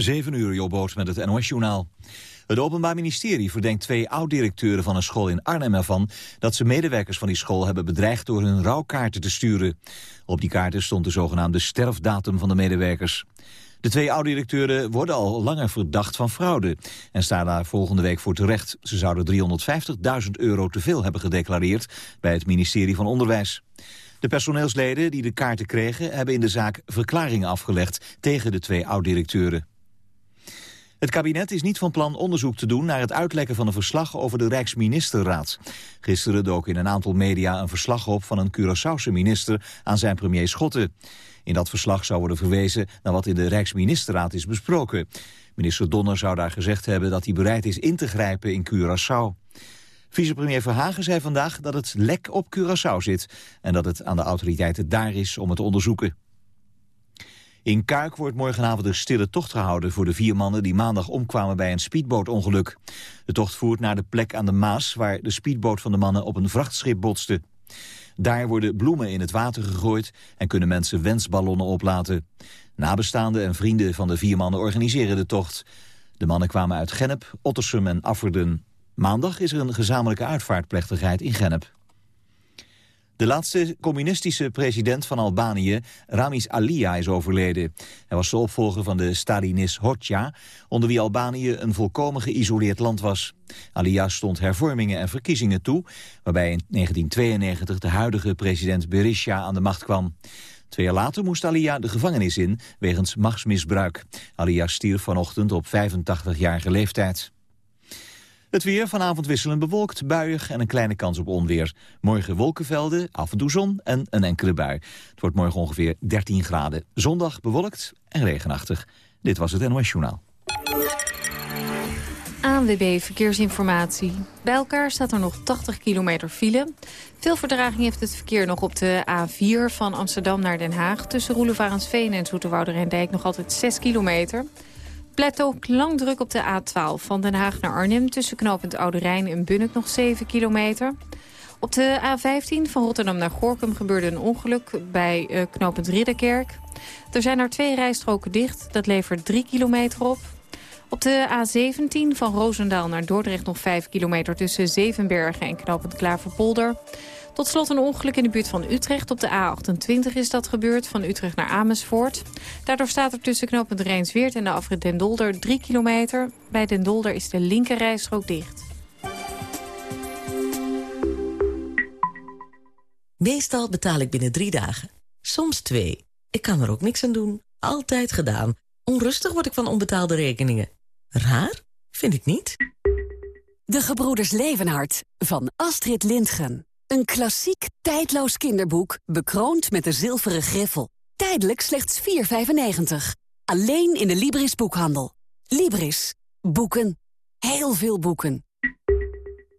7 uur, Jobboot met het NOS-journaal. Het Openbaar Ministerie verdenkt twee oud-directeuren van een school in Arnhem ervan... dat ze medewerkers van die school hebben bedreigd door hun rouwkaarten te sturen. Op die kaarten stond de zogenaamde sterfdatum van de medewerkers. De twee oud-directeuren worden al langer verdacht van fraude... en staan daar volgende week voor terecht. Ze zouden 350.000 euro te veel hebben gedeclareerd bij het ministerie van Onderwijs. De personeelsleden die de kaarten kregen hebben in de zaak verklaringen afgelegd tegen de twee oud-directeuren. Het kabinet is niet van plan onderzoek te doen naar het uitlekken van een verslag over de Rijksministerraad. Gisteren dook in een aantal media een verslag op van een Curaçaose minister aan zijn premier Schotten. In dat verslag zou worden verwezen naar wat in de Rijksministerraad is besproken. Minister Donner zou daar gezegd hebben dat hij bereid is in te grijpen in Curaçao. Vicepremier Verhagen zei vandaag dat het lek op Curaçao zit... en dat het aan de autoriteiten daar is om het te onderzoeken. In Kuik wordt morgenavond een stille tocht gehouden voor de vier mannen die maandag omkwamen bij een speedbootongeluk. De tocht voert naar de plek aan de Maas waar de speedboot van de mannen op een vrachtschip botste. Daar worden bloemen in het water gegooid en kunnen mensen wensballonnen oplaten. Nabestaanden en vrienden van de vier mannen organiseren de tocht. De mannen kwamen uit Gennep, Ottersum en Afferden. Maandag is er een gezamenlijke uitvaartplechtigheid in Gennep. De laatste communistische president van Albanië, Ramis Alia, is overleden. Hij was de opvolger van de Stalinist Hoxha, onder wie Albanië een volkomen geïsoleerd land was. Alia stond hervormingen en verkiezingen toe, waarbij in 1992 de huidige president Berisha aan de macht kwam. Twee jaar later moest Alia de gevangenis in wegens machtsmisbruik. Alia stierf vanochtend op 85-jarige leeftijd. Het weer vanavond wisselend bewolkt, buiig en een kleine kans op onweer. Morgen wolkenvelden, af en toe zon en een enkele bui. Het wordt morgen ongeveer 13 graden. Zondag bewolkt en regenachtig. Dit was het NOS Journaal. ANWB Verkeersinformatie. Bij elkaar staat er nog 80 kilometer file. Veel verdraging heeft het verkeer nog op de A4 van Amsterdam naar Den Haag. Tussen Roelevarensveen en Zoeterwouder en Dijk nog altijd 6 kilometer. Blijft ook lang druk op de A12 van Den Haag naar Arnhem... tussen knooppunt Oude Rijn en Bunnik nog 7 kilometer. Op de A15 van Rotterdam naar Gorkum gebeurde een ongeluk bij uh, knooppunt Ridderkerk. Er zijn er twee rijstroken dicht, dat levert 3 kilometer op. Op de A17 van Roosendaal naar Dordrecht nog 5 kilometer tussen Zevenbergen en knooppunt Klaverpolder. Tot slot een ongeluk in de buurt van Utrecht. Op de A28 is dat gebeurd, van Utrecht naar Amersfoort. Daardoor staat er tussen knooppunt Rijnsweert en de afrit Den Dolder 3 kilometer. Bij Den Dolder is de linkerrijstrook dicht. Meestal betaal ik binnen drie dagen. Soms twee. Ik kan er ook niks aan doen. Altijd gedaan. Onrustig word ik van onbetaalde rekeningen. Raar? Vind ik niet. De Gebroeders Levenhart van Astrid Lindgren. Een klassiek, tijdloos kinderboek, bekroond met de zilveren griffel. Tijdelijk slechts 4,95. Alleen in de Libris boekhandel. Libris. Boeken. Heel veel boeken.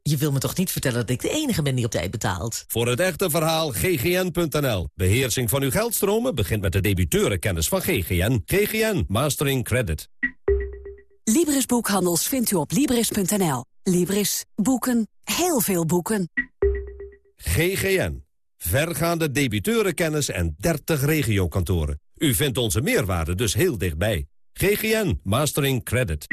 Je wil me toch niet vertellen dat ik de enige ben die op tijd betaalt? Voor het echte verhaal ggn.nl. Beheersing van uw geldstromen begint met de debiteurenkennis van GGN. GGN Mastering Credit. Libris Boekhandels vindt u op Libris.nl. Libris. Boeken. Heel veel boeken. GGN. Vergaande debiteurenkennis en 30 regiokantoren. U vindt onze meerwaarde dus heel dichtbij. GGN Mastering Credit.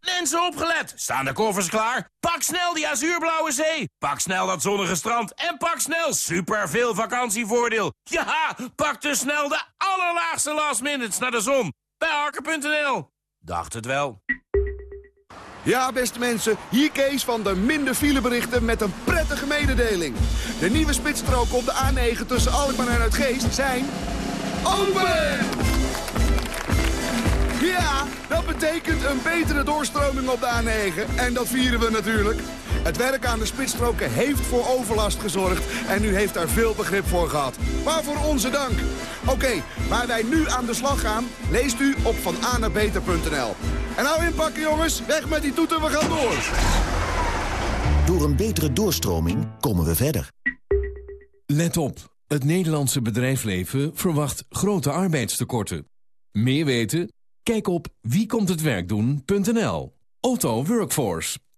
Mensen opgelet! Staan de koffers klaar? Pak snel die azuurblauwe zee! Pak snel dat zonnige strand! En pak snel super veel vakantievoordeel! Ja, pak dus snel de allerlaagste last minutes naar de zon! Bij Harker.nl. Dacht het wel. Ja, beste mensen, hier Kees van de minder fileberichten met een prettige mededeling. De nieuwe spitsstroken op de A9 tussen Alkmaar en Uitgeest zijn... open! Ja, dat betekent een betere doorstroming op de A9. En dat vieren we natuurlijk. Het werk aan de spitsstroken heeft voor overlast gezorgd. En u heeft daar veel begrip voor gehad. Waarvoor onze dank. Oké, waar wij nu aan de slag gaan, leest u op vananabeter.nl. En nou inpakken jongens, weg met die toeter, we gaan door. Door een betere doorstroming komen we verder. Let op, het Nederlandse bedrijfsleven verwacht grote arbeidstekorten. Meer weten? Kijk op wiekomthetwerkdoen.nl. Otto Workforce,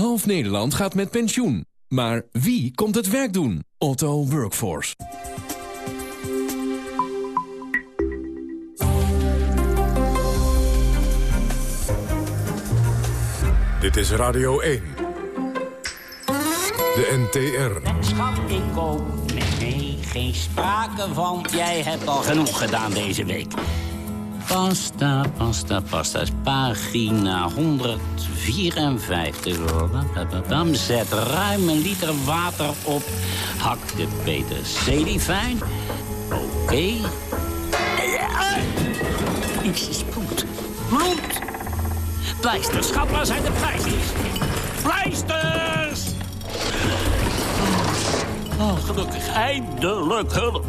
Half Nederland gaat met pensioen. Maar wie komt het werk doen? Otto Workforce. Dit is Radio 1. De NTR. Schat, ik koop. Nee, nee, geen sprake van. Jij hebt al genoeg gedaan deze week. Pasta, pasta, pasta. Pagina 154. Dan zet ruim een liter water op. Hak de peterselie fijn. Oké. Okay. Iets is bloed. Bloed! Pleisters, waar zijn de pleisters? Pleisters! Oh, gelukkig, eindelijk hulp.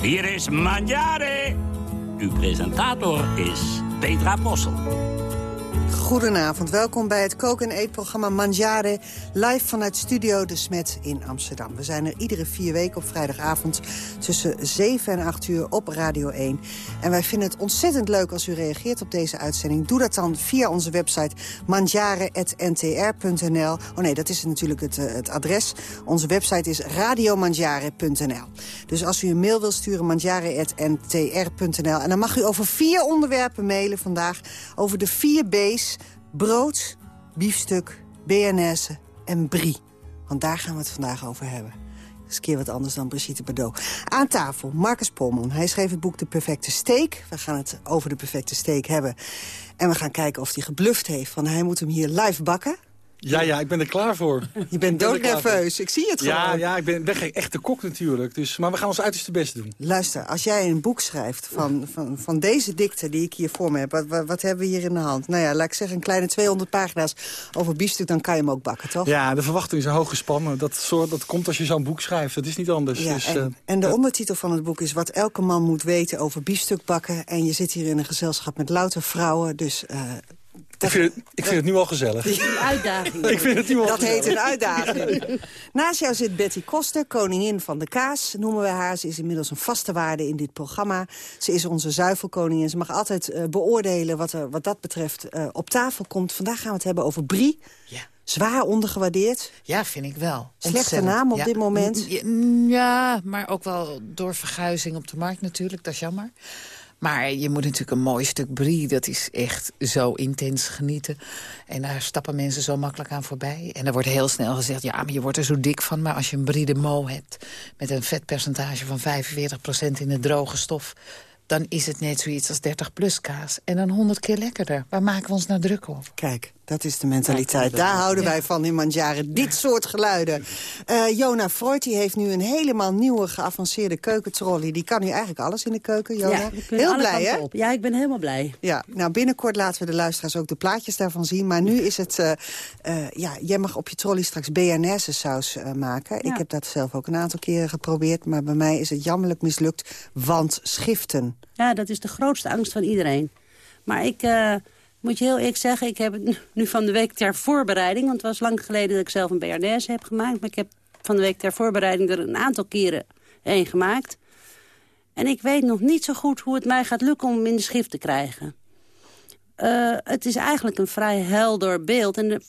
Hier is Manjare. Uw presentator is Petra Possel. Goedenavond, welkom bij het koken- en eetprogramma Mangiare... live vanuit Studio De Smet in Amsterdam. We zijn er iedere vier weken op vrijdagavond tussen 7 en 8 uur op Radio 1. En wij vinden het ontzettend leuk als u reageert op deze uitzending. Doe dat dan via onze website mangiare.ntr.nl. Oh nee, dat is natuurlijk het, uh, het adres. Onze website is radiomangiare.nl. Dus als u een mail wilt sturen, mangiare.ntr.nl. En dan mag u over vier onderwerpen mailen vandaag. Over de vier B's brood, biefstuk, BNS en brie. Want daar gaan we het vandaag over hebben. Dat is een keer wat anders dan Brigitte Bardot. Aan tafel, Marcus Polman. Hij schreef het boek De Perfecte Steek. We gaan het over de perfecte steek hebben. En we gaan kijken of hij gebluft heeft. Want hij moet hem hier live bakken. Ja, ja, ik ben er klaar voor. Je bent doodnerveus, ik zie het gewoon. Ja, ja ik ben, ben geen echte kok natuurlijk. Dus, maar we gaan ons uiterste best doen. Luister, als jij een boek schrijft van, van, van deze dikte die ik hier voor me heb... Wat, wat, hebben we hier in de hand? Nou ja, laat ik zeggen een kleine 200 pagina's over biefstuk... dan kan je hem ook bakken, toch? Ja, de verwachting is hoog gespannen. Dat, soort, dat komt als je zo'n boek schrijft. Dat is niet anders. Ja, dus, en, uh, en de ondertitel van het boek is... wat elke man moet weten over biefstuk bakken. En je zit hier in een gezelschap met louter vrouwen, dus... Uh, ik vind, het, ik vind het nu al gezellig. Een uitdaging. ik vind het nu al dat gezellig. heet een uitdaging. Naast jou zit Betty Koster, koningin van de kaas, noemen we haar. Ze is inmiddels een vaste waarde in dit programma. Ze is onze zuivelkoningin. Ze mag altijd uh, beoordelen wat, er, wat dat betreft uh, op tafel komt. Vandaag gaan we het hebben over brie. Ja. Zwaar ondergewaardeerd. Ja, vind ik wel. Slechte Ontzettend. naam op ja. dit moment. Ja, maar ook wel door verguizing op de markt natuurlijk. Dat is jammer. Maar je moet natuurlijk een mooi stuk brie. Dat is echt zo intens genieten. En daar stappen mensen zo makkelijk aan voorbij. En er wordt heel snel gezegd, ja, maar je wordt er zo dik van. Maar als je een brie de mo hebt... met een vetpercentage van 45% in de droge stof... dan is het net zoiets als 30-plus kaas. En dan 100 keer lekkerder. Waar maken we ons nou druk over? Kijk, dat is de mentaliteit. Daar houden wij van in Mandjaren. Dit soort geluiden. Uh, Jona Freud die heeft nu een helemaal nieuwe geavanceerde keukentrolley. Die kan nu eigenlijk alles in de keuken, Jona. Ja, Heel blij, hè? Ja, ik ben helemaal blij. Ja, nou binnenkort laten we de luisteraars ook de plaatjes daarvan zien. Maar nu is het... Uh, uh, ja, jij mag op je trolley straks bearnaise saus maken. Ik heb dat zelf ook een aantal keren geprobeerd. Maar bij mij is het jammerlijk mislukt. Want schiften. Ja, dat is de grootste angst van iedereen. Maar ik moet je heel eerlijk zeggen, ik heb het nu van de week ter voorbereiding... want het was lang geleden dat ik zelf een BRDS heb gemaakt... maar ik heb van de week ter voorbereiding er een aantal keren één gemaakt. En ik weet nog niet zo goed hoe het mij gaat lukken om hem in de schrift te krijgen. Uh, het is eigenlijk een vrij helder beeld. En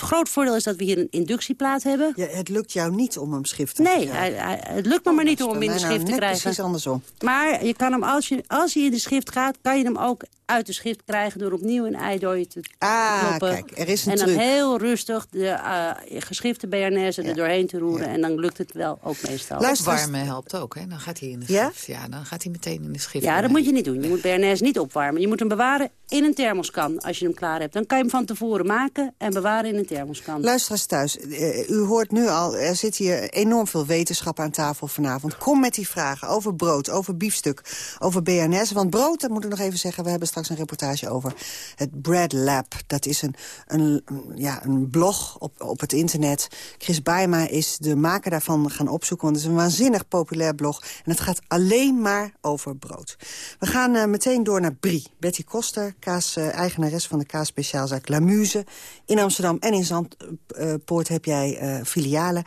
het groot voordeel is dat we hier een inductieplaat hebben. Ja, het lukt jou niet om hem schrift te nee, krijgen. Nee, hij, hij, het lukt me maar niet om hem in de schrift nou te krijgen. precies andersom. Maar je kan hem, als je, als je in de schrift gaat, kan je hem ook uit de schrift krijgen... door opnieuw een eidooien te ah, kloppen. kijk, er is een en dan truc. heel rustig de uh, geschrifte BNS er doorheen te roeren. Ja. En dan lukt het wel ook meestal. Opwarmen helpt ook, hè? Dan gaat hij in de schrift. Ja? ja, dan gaat hij meteen in de schrift. Ja, dat moet je niet doen. Je moet BNS niet opwarmen. Je moet hem bewaren in een thermoskan als je hem klaar hebt. Dan kan je hem van tevoren maken en bewaren in een een thermoskan. Luister eens thuis. Uh, u hoort nu al, er zit hier enorm veel wetenschap aan tafel vanavond. Kom met die vragen over brood, over biefstuk, over BNS. Want brood, dat moet ik nog even zeggen, we hebben straks een reportage over het Bread Lab. Dat is een, een, ja, een blog op, op het internet. Chris Baima is de maker daarvan gaan opzoeken, want het is een waanzinnig populair blog. En het gaat alleen maar over brood. We gaan uh, meteen door naar Brie. Betty Koster, kaas, uh, eigenares van de kaasspeciaalzaak La Muse. In Amsterdam en in Zandpoort heb jij uh, filialen.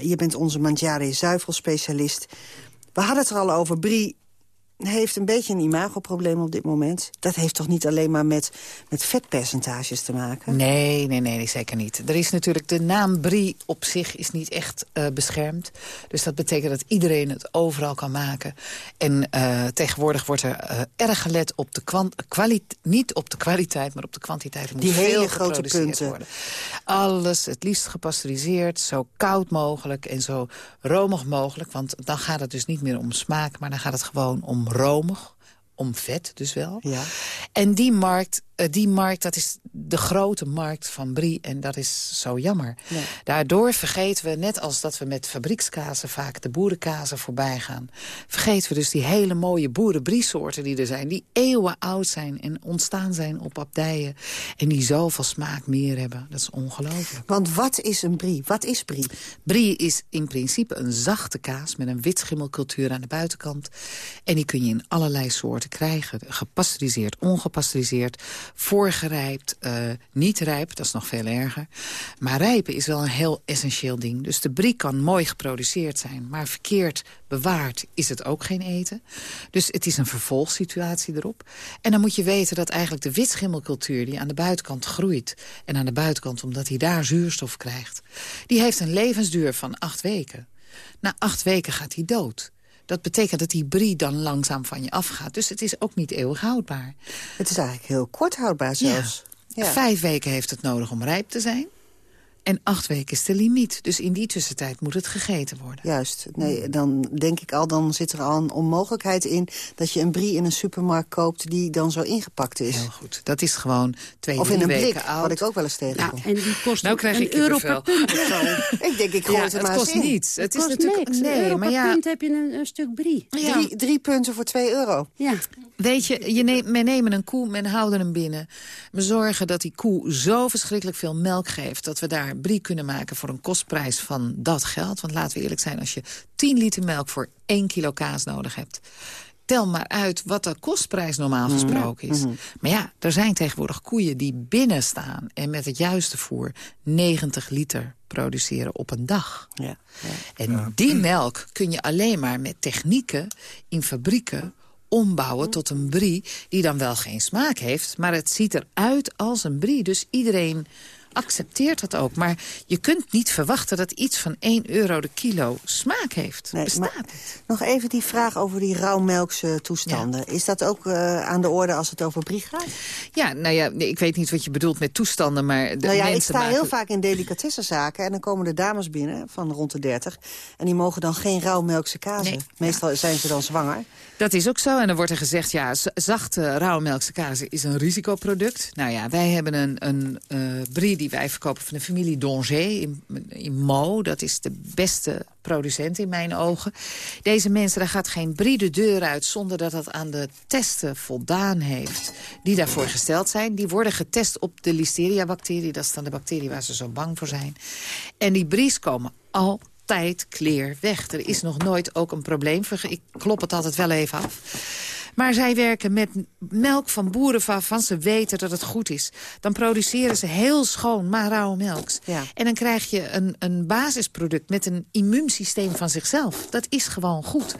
je bent onze Mangiare zuivelspecialist. We hadden het er al over. Brie heeft een beetje een imagoprobleem op dit moment. Dat heeft toch niet alleen maar met, met vetpercentages te maken? Nee, nee, nee, zeker niet. Er is natuurlijk de naam Brie op zich is niet echt uh, beschermd. Dus dat betekent dat iedereen het overal kan maken. En uh, tegenwoordig wordt er uh, erg gelet op de kwaliteit, niet op de kwaliteit, maar op de kwantiteit. Er moet Die hele grote punten. Worden. Alles het liefst gepasteuriseerd, zo koud mogelijk en zo romig mogelijk. Want dan gaat het dus niet meer om smaak, maar dan gaat het gewoon om romig, om vet dus wel. Ja. En die markt uh, die markt, dat is de grote markt van Brie. En dat is zo jammer. Ja. Daardoor vergeten we, net als dat we met fabriekskazen vaak de boerenkazen voorbij gaan... vergeten we dus die hele mooie boerenbriesoorten die er zijn... die eeuwen oud zijn en ontstaan zijn op abdijen... en die zoveel smaak meer hebben. Dat is ongelooflijk. Want wat is een brie? Wat is brie? Brie is in principe een zachte kaas met een witschimmelcultuur aan de buitenkant. En die kun je in allerlei soorten krijgen. Gepasteuriseerd, ongepasteuriseerd voorgerijpt, uh, niet rijp, dat is nog veel erger. Maar rijpen is wel een heel essentieel ding. Dus de brie kan mooi geproduceerd zijn, maar verkeerd bewaard is het ook geen eten. Dus het is een vervolgsituatie erop. En dan moet je weten dat eigenlijk de witschimmelcultuur... die aan de buitenkant groeit, en aan de buitenkant omdat hij daar zuurstof krijgt... die heeft een levensduur van acht weken. Na acht weken gaat hij dood. Dat betekent dat die brie dan langzaam van je afgaat. Dus het is ook niet eeuwig houdbaar. Het is eigenlijk heel kort houdbaar zelfs. Ja. Vijf weken heeft het nodig om rijp te zijn. En acht weken is de limiet. Dus in die tussentijd moet het gegeten worden. Juist. Nee, dan denk ik al, dan zit er al een onmogelijkheid in... dat je een brie in een supermarkt koopt die dan zo ingepakt is. Heel goed. Dat is gewoon twee, of in een weken blik, oud. wat ik ook wel eens tegenkom. Ja, en die kost nou krijg een ik euro per punt ik denk, ik gooi Ja, het er maar kost in. niets. Het is kost natuurlijk... niks. Een Nee, euro maar per ja... punt heb je een, een stuk brie. Ja. Drie, drie punten voor twee euro. Ja. Weet je, je neemt, men nemen een koe, men houden hem binnen. We zorgen dat die koe zo verschrikkelijk veel melk geeft... dat we daar brie kunnen maken voor een kostprijs van dat geld. Want laten we eerlijk zijn, als je 10 liter melk voor 1 kilo kaas nodig hebt... tel maar uit wat de kostprijs normaal gesproken is. Maar ja, er zijn tegenwoordig koeien die binnen staan... en met het juiste voer 90 liter produceren op een dag. Ja. En die melk kun je alleen maar met technieken in fabrieken ombouwen tot een brie die dan wel geen smaak heeft... maar het ziet eruit als een brie. Dus iedereen accepteert dat ook. Maar je kunt niet verwachten dat iets van 1 euro de kilo smaak heeft. Nee, Bestaat maar. Nog even die vraag over die rauwmelkse toestanden. Is dat ook uh, aan de orde als het over brie gaat? Ja, nou ja, nee, ik weet niet wat je bedoelt met toestanden, maar... De nou ja, ik sta maken... heel vaak in delicatessenzaken... en dan komen de dames binnen van rond de 30... en die mogen dan geen rauwmelkse kazen. Nee. Meestal zijn ze dan zwanger. Dat is ook zo. En dan wordt er gezegd, ja, zachte rauwmelkse kazen is een risicoproduct. Nou ja, wij hebben een, een uh, brie die wij verkopen van de familie Donger in, in Mo. Dat is de beste producent in mijn ogen. Deze mensen, daar gaat geen brie de deur uit... zonder dat dat aan de testen voldaan heeft die daarvoor gesteld zijn. Die worden getest op de listeria-bacterie. Dat is dan de bacterie waar ze zo bang voor zijn. En die bries komen al tijd clear weg. Er is nog nooit ook een probleem. Ik klop het altijd wel even af. Maar zij werken met melk van boeren waarvan ze weten dat het goed is. Dan produceren ze heel schoon, maar rauwe melks. Ja. En dan krijg je een, een basisproduct met een immuunsysteem van zichzelf. Dat is gewoon goed.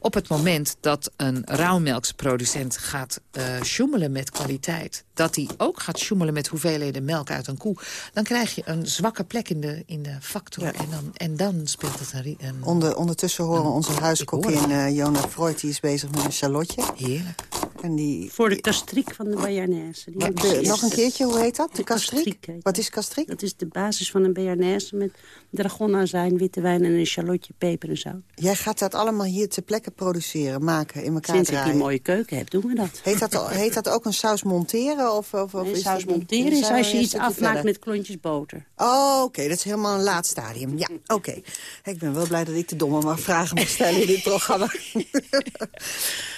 Op het moment dat een rauwmelksproducent gaat uh, sjoemelen met kwaliteit... dat hij ook gaat sjoemelen met hoeveelheden melk uit een koe... dan krijg je een zwakke plek in de, in de factor. Ja. En, dan, en dan speelt het een... een Onder, ondertussen horen we onze ik huiskokkin hoor uh, Jona Freud... die is bezig met een charlotje. Heerlijk. En die, Voor de kastriek van de Bayarnaise. Die Wat, de- nog een keertje, hoe heet dat? De kastriek? heet Wat is kastriek? Dat is de basis van een Bayarnaise met dragonazijn, witte wijn en een shallotje, peper en zout. Jij gaat dat allemaal hier ter plekke produceren, maken, in elkaar Sinds ik draaien. die mooie keuken heb, doen we dat. Heet dat, heet dat ook een saus monteren? Of, of, of Nee, is saus monteren is als je iets afmaakt verder? met klontjes boter. Oh, oké, dat is helemaal een laat stadium. Ja, oké. Ik ben wel blij dat ik de domme maar vragen mag stellen in dit programma.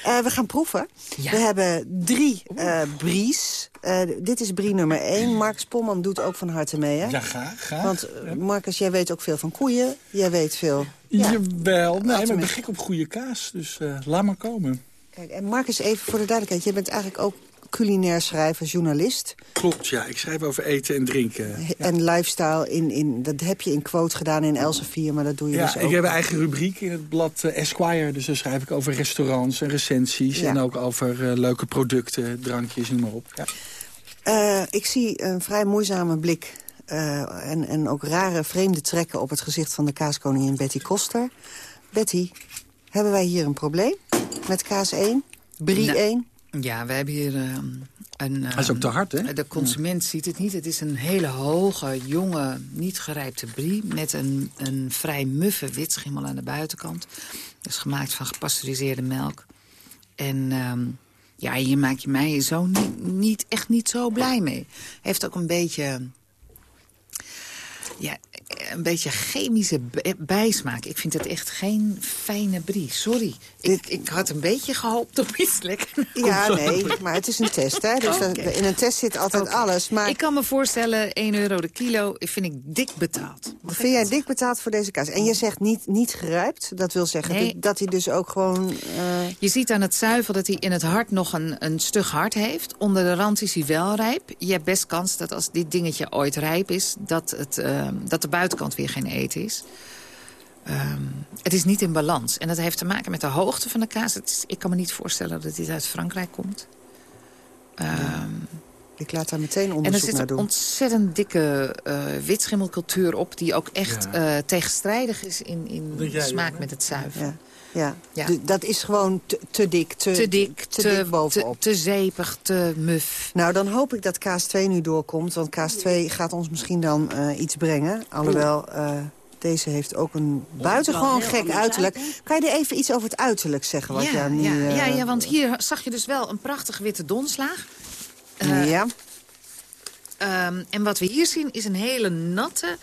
Eh, we gaan proeven. We hebben drie eh bries. Eh, dit is brie nummer één. Marcus Polman doet ook van harte mee, hè? Ja, graag, graag. Want eh, Marcus, jij weet ook veel van koeien. Jij weet veel... Ja. Jawel, nee, maar ik ben gek op goede kaas, dus laat maar komen. Kijk, en Marcus, even voor de duidelijkheid. Jij bent eigenlijk ook culinair schrijver, journalist. Klopt, ja. Ik schrijf over eten en drinken. En lifestyle, in, in, dat heb je in quote gedaan in Elsevier, maar dat doe je Ja, dus ook. ik heb een eigen rubriek in het blad eh, Esquire. Dus daar schrijf ik over restaurants en recensies. Ja. En ook over eh, leuke producten, drankjes, noem maar op. Ja. Eh, ik zie een vrij moeizame blik eh, en, en ook rare vreemde trekken op het gezicht van de kaaskoningin Betty Koster. Betty, hebben wij hier een probleem met kaas 1? Brie Nou, 1? Ja, we hebben hier ehm, een... Hij is ook te hard, hè? De consument ziet het niet. Het is een hele hoge, jonge, niet gerijpte brie... met een, een vrij muffe witschimmel aan de buitenkant. Dat is gemaakt van gepasteuriseerde melk. En ehm, ja, hier maak je mij zo niet, niet, echt niet zo blij mee. Heeft ook een beetje... Ja, een beetje chemische b- bijsmaak. Ik vind het echt geen fijne brie. Sorry. Ik, ik had een beetje gehoopt op iets lekker. Ja, nee, maar het is een test, hè? Dus dat- in een test zit altijd alles. Maar Ik kan me voorstellen, 1 euro de kilo vind ik dik betaald. vind jij dik betaald voor deze kaas? En je zegt niet, niet gerijpt. Dat wil zeggen Nee. dat- hij dus ook gewoon... eh, Je ziet aan het zuivel dat hij in het hart nog een, een stug hart heeft. Onder de rand is hij wel rijp. Je hebt best kans dat als dit dingetje ooit rijp is... dat, het, eh, dat de buitenkant weer geen eten is. Ehm, het is niet in balans. En dat heeft te maken met de hoogte van de kaas. Is, ik kan me niet voorstellen dat dit uit Frankrijk komt. Ehm, ik laat daar meteen en er onderzoek zit naar een doen. ontzettend dikke eh witschimmelcultuur op... die ook echt Ja. eh, tegenstrijdig is in, in smaak met het zuivel. Ja. Ja, dat is gewoon te, te dik. Te, Te dik, te, te- dik bovenop. te zeepig, te muf. Nou, dan hoop ik dat kaas 2 nu doorkomt. Want kaas 2 gaat ons misschien dan eh, iets brengen. Alhoewel, eh, deze heeft ook een buitengewoon gek uiterlijk. Kan je er even iets over het uiterlijk zeggen? Wat ja, jij nu, ja, eh, ja, ja, want hier zag je dus wel een prachtige witte donslaag. Eh, ja. Ehm, en wat we hier zien is een hele natte,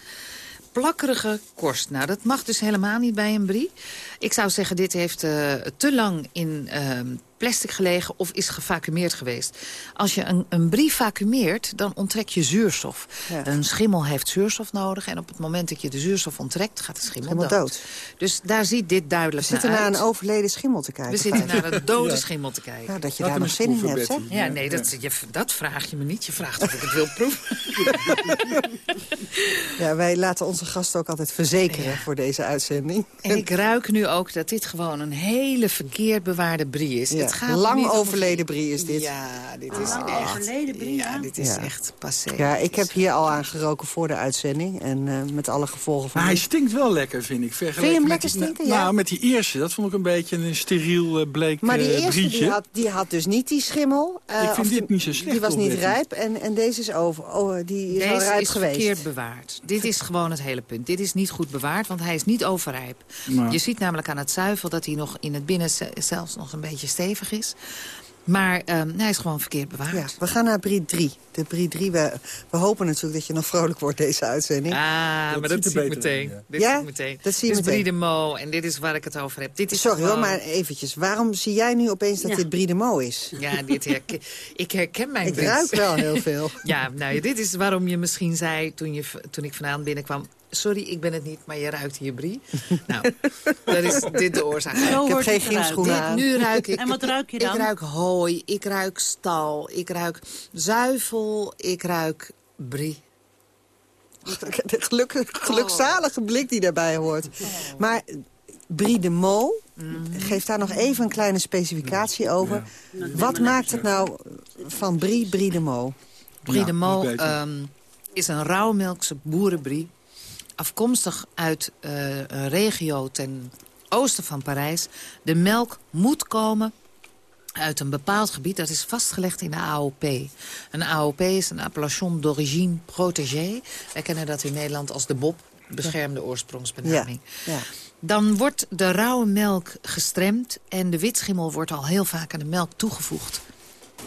plakkerige korst. Nou, dat mag dus helemaal niet bij een brie. Ik zou zeggen, dit heeft eh, te lang in ehm, plastic gelegen of is gevacumeerd geweest. Als je een, een brie vacuumeert, dan onttrek je zuurstof. Ja. Een schimmel heeft zuurstof nodig. En op het moment dat je de zuurstof onttrekt, gaat de schimmel, Schimmel dood. dood. Dus daar ziet dit We duidelijk zitten naar een overleden schimmel te kijken. We zitten naar een dode Ja. schimmel te kijken. Nou, dat je daar nog zin in hebt, hè? Ja, nee, dat, je, dat vraag je me niet. Je vraagt of ik het wil proeven. Ja, wij laten onze gasten ook altijd verzekeren voor deze uitzending. En ik ruik nu ook dat dit gewoon een hele verkeerd bewaarde brie is. Ja, Het gaat lang overleden brie is dit. Ja, dit is echt... overleden brie, ja, dit is Ja. echt passé. Ja, ik heb hier al aangeroken voor de uitzending. En eh, met alle gevolgen van... Maar hij stinkt wel lekker, vind ik. Vind je hem lekker die- stinken, Nou, ja? met die eerste, dat vond ik een beetje een steriel eh, bleek Maar die eh, eerste brietje. die had, die had dus niet die schimmel. eh, Ik vind dit die- niet zo slecht, Die was niet rijp en, en deze is over. Oh, die is al Deze rijp is geweest. verkeerd bewaard. Dit is gewoon het hele punt. Dit is niet goed bewaard, want hij is niet overrijp. Maar- Je ziet namelijk aan het zuivel dat hij nog in het binnen ze- zelfs nog een beetje stevig is. Maar ehm, hij is gewoon verkeerd bewaard. Ja, we gaan naar Brie 3. De Brie 3, we, we hopen natuurlijk dat je nog vrolijk wordt deze uitzending. Ah, maar dat zie ik beter meteen. Dit Ja? zie ik meteen. Dat zie je dit is meteen. Brie de Mo en dit is waar ik het over heb. Dit is Sorry hoor, maar eventjes. Waarom zie jij nu opeens dat Ja. dit Brie de Mo is? Ja, dit herken, ik herken mijn Ik ruik wel heel veel. Ja, nou, dit is waarom je misschien zei toen, je, toen ik vanavond binnenkwam... Sorry, ik ben het niet, maar je ruikt hier brie. nou, dat is dit de oorzaak. Zo Ik heb geen gymschoenen Dit, aan. nu ruik ik... En wat ruik je dan? Ik ruik hooi, ik ruik stal, ik ruik zuivel, ik ruik brie. De geluk, gelukzalige blik die daarbij hoort. Maar Brie de Mo, geef daar nog even een kleine specificatie over. Wat maakt het nou van Brie Brie de Mo? Brie de Mo ehm, is een rauwmelkse boerenbrie. Afkomstig uit eh, een regio ten oosten van Parijs. De melk moet komen uit een bepaald gebied. Dat is vastgelegd in de AOP. Een AOP is een appellation d'origine protégée. Wij kennen dat in Nederland als de BOP, beschermde oorsprongsbenaming. Ja. Dan wordt de rauwe melk gestremd en de witschimmel wordt al heel vaak aan de melk toegevoegd.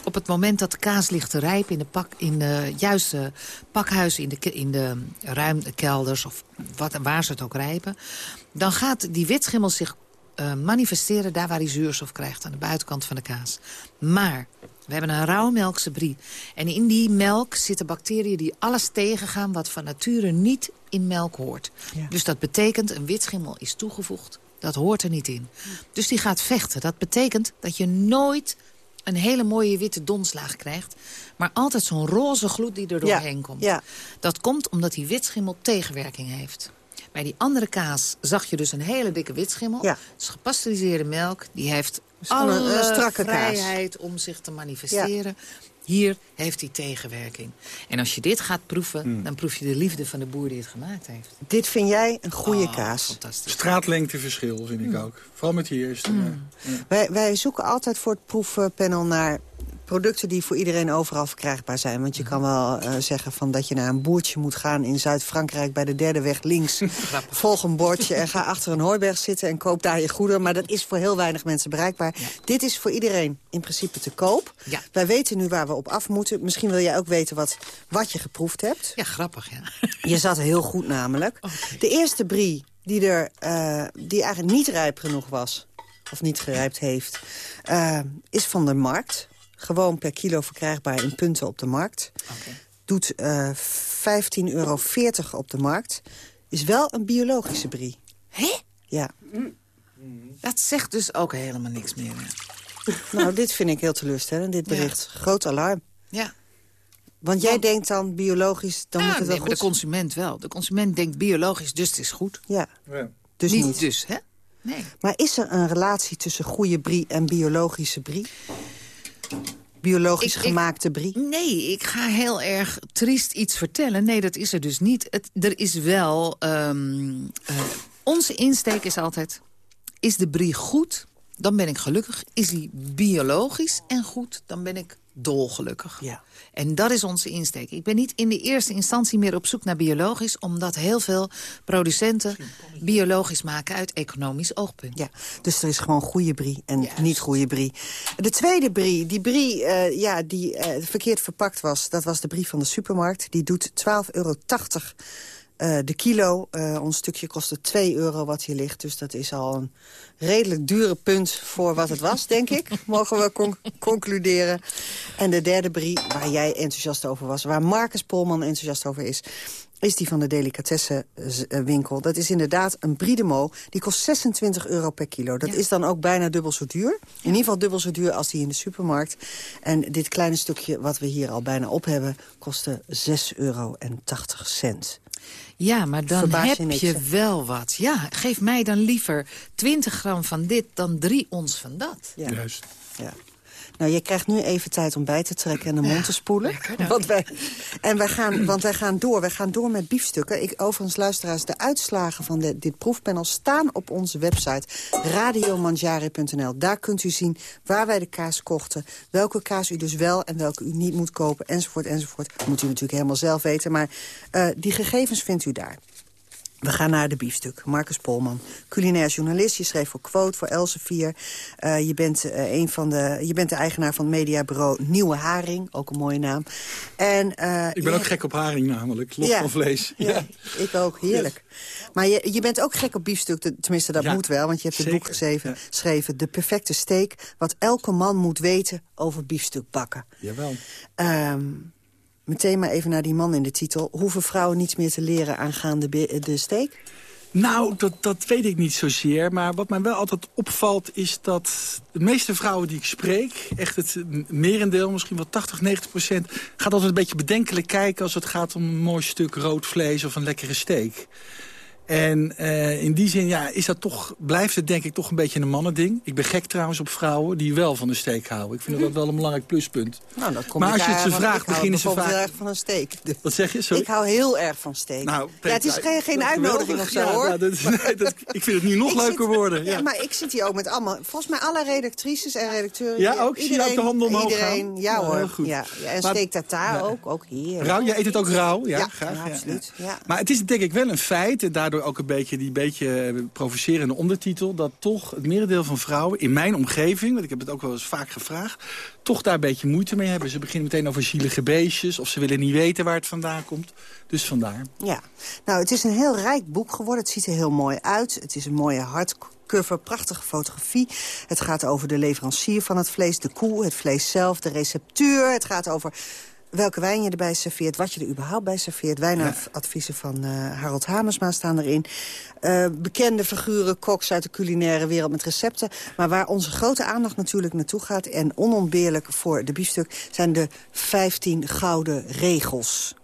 Op het moment dat de kaas ligt te rijpen in de, pak, in de juiste pakhuizen, in de, in de ruimkelders of wat, waar ze het ook rijpen... dan gaat die witschimmel zich uh, manifesteren daar waar hij zuurstof krijgt... aan de buitenkant van de kaas. Maar we hebben een rauwe melksebrie. En in die melk zitten bacteriën die alles tegengaan... wat van nature niet in melk hoort. Dus dat betekent, een witschimmel is toegevoegd. Dat hoort er niet in. Dus die gaat vechten. Dat betekent dat je nooit een hele mooie witte donslaag krijgt... maar altijd zo'n roze gloed die er doorheen komt. Ja. Dat komt omdat die witschimmel tegenwerking heeft. Bij die andere kaas zag je dus een hele dikke witschimmel. Ja. Het is gepasteuriseerde melk. Die heeft een- alle een strakke kaas. vrijheid om zich te manifesteren. Hier heeft hij tegenwerking. En als je dit gaat proeven, Hmm. dan proef je de liefde van de boer die het gemaakt heeft. Dit vind jij een goede Oh, kaas? Fantastisch. Straatlengteverschil vind ik ook. Vooral met die eerste. ja. Wij, wij zoeken altijd voor het proefpanel naar producten die voor iedereen overal verkrijgbaar zijn. Want je kan wel eh, zeggen van dat je naar een boertje moet gaan in Zuid-Frankrijk... bij de derde weg links. Volg een bordje en ga achter een hooiberg zitten en koop daar je goederen. Maar dat is voor heel weinig mensen bereikbaar. Dit is voor iedereen in principe te koop. Ja. Wij weten nu waar we op af moeten. Misschien wil jij ook weten wat, wat je geproefd hebt. Ja, grappig, ja. Je zat heel goed namelijk. De eerste brie die, er, eh, die eigenlijk niet rijp genoeg was... of niet gerijpt heeft, eh, is van de markt. Gewoon per kilo verkrijgbaar in punten op de markt. Doet eh 15,40 euro op de markt. Is wel een biologische brie. Hé? Ja. Dat zegt dus ook helemaal niks meer. Nou, dit vind ik heel teleurstellend, dit bericht. Groot alarm. Ja. Want jij denkt dan biologisch, dan Nou, moet het wel nee, goed de consument wel. De consument denkt biologisch, dus het is goed. Ja. Ja. Dus niet, niet. dus, hè? Nee. Maar is er een relatie tussen goede brie en biologische brie? Biologisch Ik- gemaakte brie? Nee, ik ga heel erg triest iets vertellen. Nee, dat is er dus niet. Het, er is wel... ehm, eh, onze insteek is altijd... Is de brie goed, dan ben ik gelukkig. Is die biologisch en goed, dan ben ik dolgelukkig. Ja. En dat is onze insteek. Ik ben niet in de eerste instantie meer op zoek naar biologisch... omdat heel veel producenten biologisch maken uit economisch oogpunt. Ja, dus er is gewoon goede brie en niet goede brie. De tweede brie, die brie eh, ja, die eh, verkeerd verpakt was... dat was de brie van de supermarkt. Die doet 12,80 euro eh, de kilo. Eh, ons stukje kostte 2 euro wat hier ligt. Dus dat is al een redelijk dure punt voor wat het was, denk ik. Mogen we con- concluderen. En de derde brie, waar jij enthousiast over was... waar Marcus Polman enthousiast over is is die van de delicatessenwinkel. Dat is inderdaad een Bridemo. Die kost 26 euro per kilo. Dat is dan ook bijna dubbel zo duur. In ieder geval dubbel zo duur als die in de supermarkt. En dit kleine stukje wat we hier al bijna op hebben... kostte 6,80 euro. Ja, maar dan Verbaas je heb je hè? wel wat. Ja, geef mij dan liever 20 gram van dit dan 3 ons van dat. Ja. Juist. Ja. Nou, je krijgt nu even tijd om bij te trekken en de mond te spoelen. Want wij, en wij gaan, want wij gaan door. Wij gaan door met biefstukken. Ik, overigens, luisteraars, de uitslagen van de, dit proefpanel staan op onze website radiomangiare.nl. Daar kunt u zien waar wij de kaas kochten. Welke kaas u dus wel en welke u niet moet kopen, enzovoort, enzovoort. Dat moet u natuurlijk helemaal zelf weten, maar eh, die gegevens vindt u daar. We gaan naar de biefstuk. Marcus Polman, culinair journalist. Je schreef voor Quote, voor Elsevier. Eh je, bent, eh, een van de, je bent de eigenaar van het mediabureau Nieuwe Haring. Ook een mooie naam. En, eh, Ik ben ook gek op haring namelijk, Ja. van vlees. Ja, ik ook. Heerlijk. Maar je, je bent ook gek op biefstuk. te- Tenminste, dat Ja, moet wel. Want je hebt het boek geschreven, geschreven. De perfecte steak. Wat elke man moet weten over biefstuk bakken. Jawel. Ehm, meteen maar even naar die man in de titel. Hoeven vrouwen niets meer te leren aangaande be- de steak? Nou, dat, dat weet ik niet zozeer. Maar wat mij wel altijd opvalt is dat de meeste vrouwen die ik spreek... echt het merendeel, misschien wel 80, 90 procent... gaat altijd een beetje bedenkelijk kijken als het gaat om een mooi stuk rood vlees of een lekkere steak. En uh, in die zin ja, is dat toch, blijft het denk ik toch een beetje een mannending. Ik ben gek trouwens op vrouwen die wel van de steek houden. Ik vind dat wel een belangrijk pluspunt. Nou, dat komt maar als je het ze vraagt, beginnen ze vaak... heel erg van een steek. Wat zeg je? Sorry? Ik hou heel erg van steek. Nou, ja, het is geen, geen uitnodiging of zo, ja, hoor. Nou, dat is, nee, dat, ik vind het nu nog leuker zit- worden. Ja. Ja, maar ik zit hier ook met allemaal... Volgens mij alle redactrices en redacteuren. Ja, ook? Zie je ook de handen omhoog Iedereen, gaan? ja Ja, hoor. goed. Ja, ja, en Maar- steek tartaar Ja. ook. Ook hier. Rauw, jij eet het ook rauw? Ja, Ja, graag. ja, absoluut. Ja. Maar het is denk ik wel een feit, en daardoor ook een beetje die beetje eh, provocerende ondertitel... dat toch het merendeel van vrouwen in mijn omgeving, want ik heb het ook wel eens vaak gevraagd... toch daar een beetje moeite mee hebben. Ze beginnen meteen over zielige beestjes of ze willen niet weten waar het vandaan komt. Dus vandaar. Ja, nou het is een heel rijk boek geworden. Het ziet er heel mooi uit. Het is een mooie hardcover, prachtige fotografie. Het gaat over de leverancier van het vlees, de koe, het vlees zelf, de receptuur. Het gaat over welke wijn je erbij serveert, wat je er überhaupt bij serveert. Wijnadviezen van eh, Harold Hamersma staan erin. Eh, bekende figuren, koks uit de culinaire wereld met recepten. Maar waar onze grote aandacht natuurlijk naartoe gaat... en onontbeerlijk voor de biefstuk... zijn de 15 gouden regels.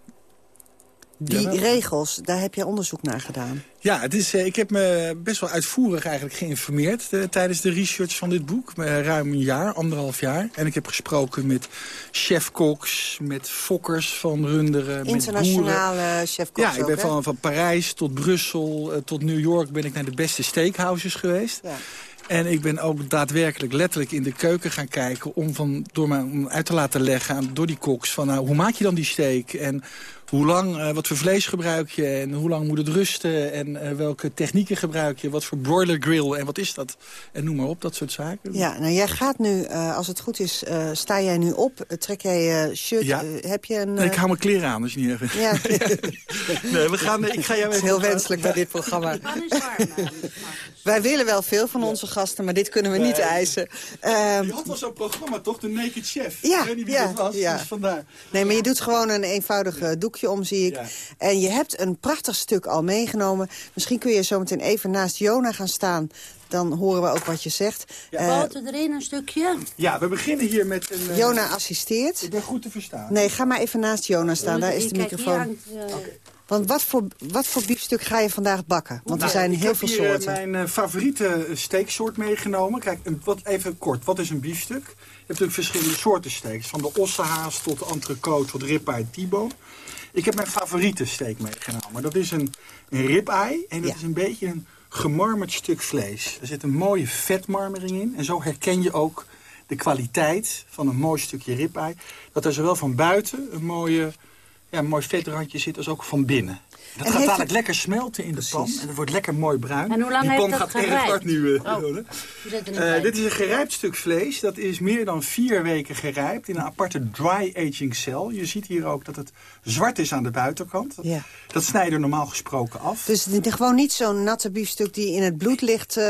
Die Jawel. regels, daar heb jij onderzoek naar gedaan. Ja, het is, eh, ik heb me best wel uitvoerig eigenlijk geïnformeerd... eh, tijdens de research van dit boek. eh, ruim een jaar, anderhalf jaar. En ik heb gesproken met chefkoks, met fokkers van runderen... Internationale chefkoks Ja, ik ben van, van Parijs tot Brussel, tot New York ben ik naar de beste steakhouses geweest. Ja. En ik ben ook daadwerkelijk letterlijk in de keuken gaan kijken... om, van, door mij, om uit te laten leggen aan, door die koks... van nou, hoe maak je dan die steak en hoe lang, eh, wat voor vlees gebruik je... en hoe lang moet het rusten en eh, welke technieken gebruik je... wat voor broiler grill en wat is dat? En noem maar op, dat soort zaken. Ja, nou jij gaat nu, eh, als het goed is, eh, sta jij nu op? Trek jij je shirt? Ja. eh, heb je een... Nee, ik hou mijn kleren aan, dus niet erg. Ja. Nee, we gaan, ik ga jou Het is even... heel wenselijk bij dit programma. Wij willen wel veel van onze gasten, maar dit kunnen we niet eisen. Ehm, Je had wel zo'n programma, toch? De Naked Chef. Ja, ik weet niet wie ja, dat was, ja. dus vandaar. Nee, maar je doet gewoon een eenvoudig eh, doekje om, zie ik. Ja. En je hebt een prachtig stuk al meegenomen. Misschien kun je zo meteen even naast Jona gaan staan. Dan horen we ook wat je zegt. Eh, Boter erin een stukje. Ja, we beginnen hier met een... eh, Jona assisteert. Ik ben goed te verstaan. Nee, ga maar even naast Jona staan. Daar is de microfoon. hangt, eh, Want wat voor, wat voor biefstuk ga je vandaag bakken? Want er Nou, zijn ik heel heb veel hier, eh, soorten. mijn eh, favoriete steaksoort meegenomen. Kijk, een, wat, even kort. Wat is een biefstuk? Je hebt natuurlijk verschillende soorten steaks. Van de ossehaas tot de entrecote tot ribeye T-bone. Ik heb mijn favoriete steak meegenomen. Dat is een, een ribeye. En dat Ja. is een beetje een gemarmerd stuk vlees. Er zit een mooie vetmarmering in. En zo herken je ook de kwaliteit van een mooi stukje ribeye. Dat er zowel van buiten een, mooie, ja, een mooi vetrandje zit als ook van binnen. Dat En gaat heeft dadelijk het- lekker smelten in de pan. En het wordt lekker mooi bruin. En hoe lang Die heeft pan dat gaat erg hard nu. eh, Oh. Eh, dit is een gerijpt stuk vlees. Dat is meer dan vier weken gerijpt in een aparte dry aging cel. Je ziet hier ook dat het zwart is aan de buitenkant. Dat, Ja. dat snij je er normaal gesproken af. Dus het is gewoon niet zo'n natte biefstuk die in het bloed ligt eh,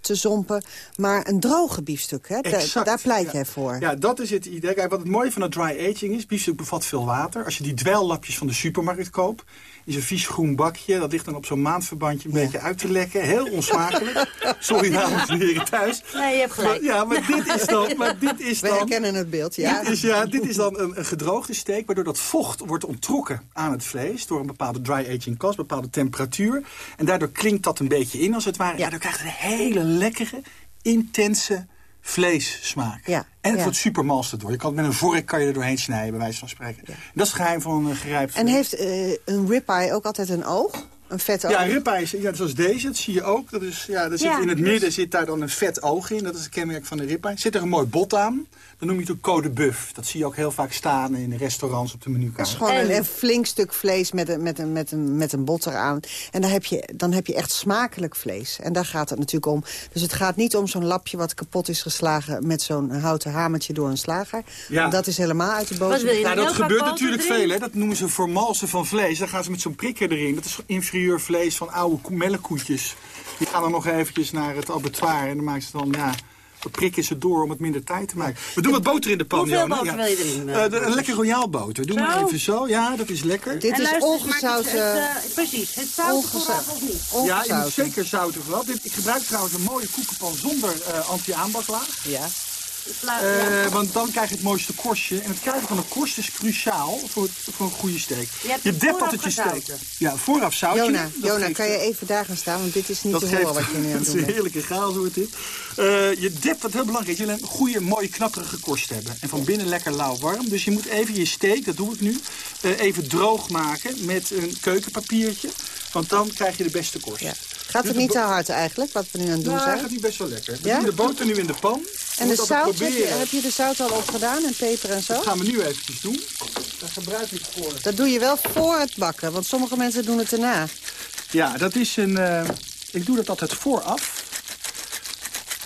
te, zompen. Maar een droge biefstuk, hè? Da- daar pleit ja. jij voor. Ja, dat is het idee. Kijk, wat het mooie van het dry aging is, biefstuk bevat veel water. Als je die dweillapjes van de supermarkt koopt, is een vies groen bakje. Dat ligt dan op zo'n maandverbandje een beetje uit te lekken. Heel onsmakelijk. Sorry dames en heren thuis. Nee, je hebt gelijk. Maar, ja, maar dit is dan... Maar dit is We dan herkennen het beeld, ja. Dit is, ja, dit is dan een, een gedroogde steak, waardoor dat vocht wordt onttrokken aan het vlees. Door een bepaalde dry aging kast, bepaalde temperatuur. En daardoor klinkt dat een beetje in als het ware. En daardoor krijgt het een hele lekkere, intense vleessmaak. Ja, En het ja. wordt super door. Je kan, met een vork kan je er doorheen snijden, bij wijze van spreken. Dat is het geheim van een gerijpt En heeft eh, een ribeye ook altijd een oog? Een vet oog? Ja, ribeye, is- ja, zoals deze, dat zie je ook. Dat is, ja, daar zit, Ja, in het dus- midden zit daar dan een vet oog in. Dat is het kenmerk van de ribeye. Zit er een mooi bot aan. Dan noem je het ook code buff. Dat zie je ook heel vaak staan in de restaurants op de menukaart. Dat is gewoon een, een flink stuk vlees met een, met, een, met, een, met een bot eraan. En dan heb, je, dan heb je echt smakelijk vlees. En daar gaat het natuurlijk om. Dus het gaat niet om zo'n lapje wat kapot is geslagen... met zo'n houten hamertje door een slager. Ja. Dat is helemaal uit de boze. Wat wil je Nou, dat gebeurt natuurlijk veel. Hè? Dat noemen ze vermalsen van vlees. Dan gaan ze met zo'n prikker erin. Dat is inferieur vlees van oude koe- melkkoetjes. Die gaan dan nog eventjes naar het abattoir. En dan maken ze dan, ja, dan prikken ze door om het minder tijd te maken. We doen wat boter in de pan, Hoeveel boter wil je erin, Eh, eh? de- een lekker royaal boter. Doe maar even zo. Ja, dat is lekker. Dit En is ongezouten... het, eh, precies, het zout Ongezout. vooraf of niet? Ja, je moet ongezouten. zeker zouten. Dit- Ik gebruik trouwens een mooie koekenpan zonder eh anti-aanbaklaag. Ja. Eh, want dan krijg je het mooiste korstje. En het krijgen van een korst is cruciaal voor, voor een goede steek. Je hebt Je het dept je steek. Ja, vooraf zoutje. Jona, Jona kan je even daar gaan staan? Want dit is niet dat te geeft, horen wat je nu aan dat het is doen een bent. heerlijke chaos wordt dit. Eh, je dept, wat heel belangrijk is, je wil een goede, mooie, knapperige korst hebben. En van binnen lekker lauw warm. Dus je moet even je steek, dat doe ik nu, eh, even droog maken met een keukenpapiertje. Want dan krijg je de beste korst. Gaat het niet te hard eigenlijk, wat we nu aan het doen Nou, zijn? gaat nu best wel lekker. We Ja? doen de boter nu in de pan. En de zout, heb je, heb je de zout al opgedaan en peper en zo? Dat gaan we nu eventjes doen. Daar gebruik ik voor. Dat doe je wel voor het bakken, want sommige mensen doen het erna. Ja, dat is een... eh, ik doe dat altijd vooraf.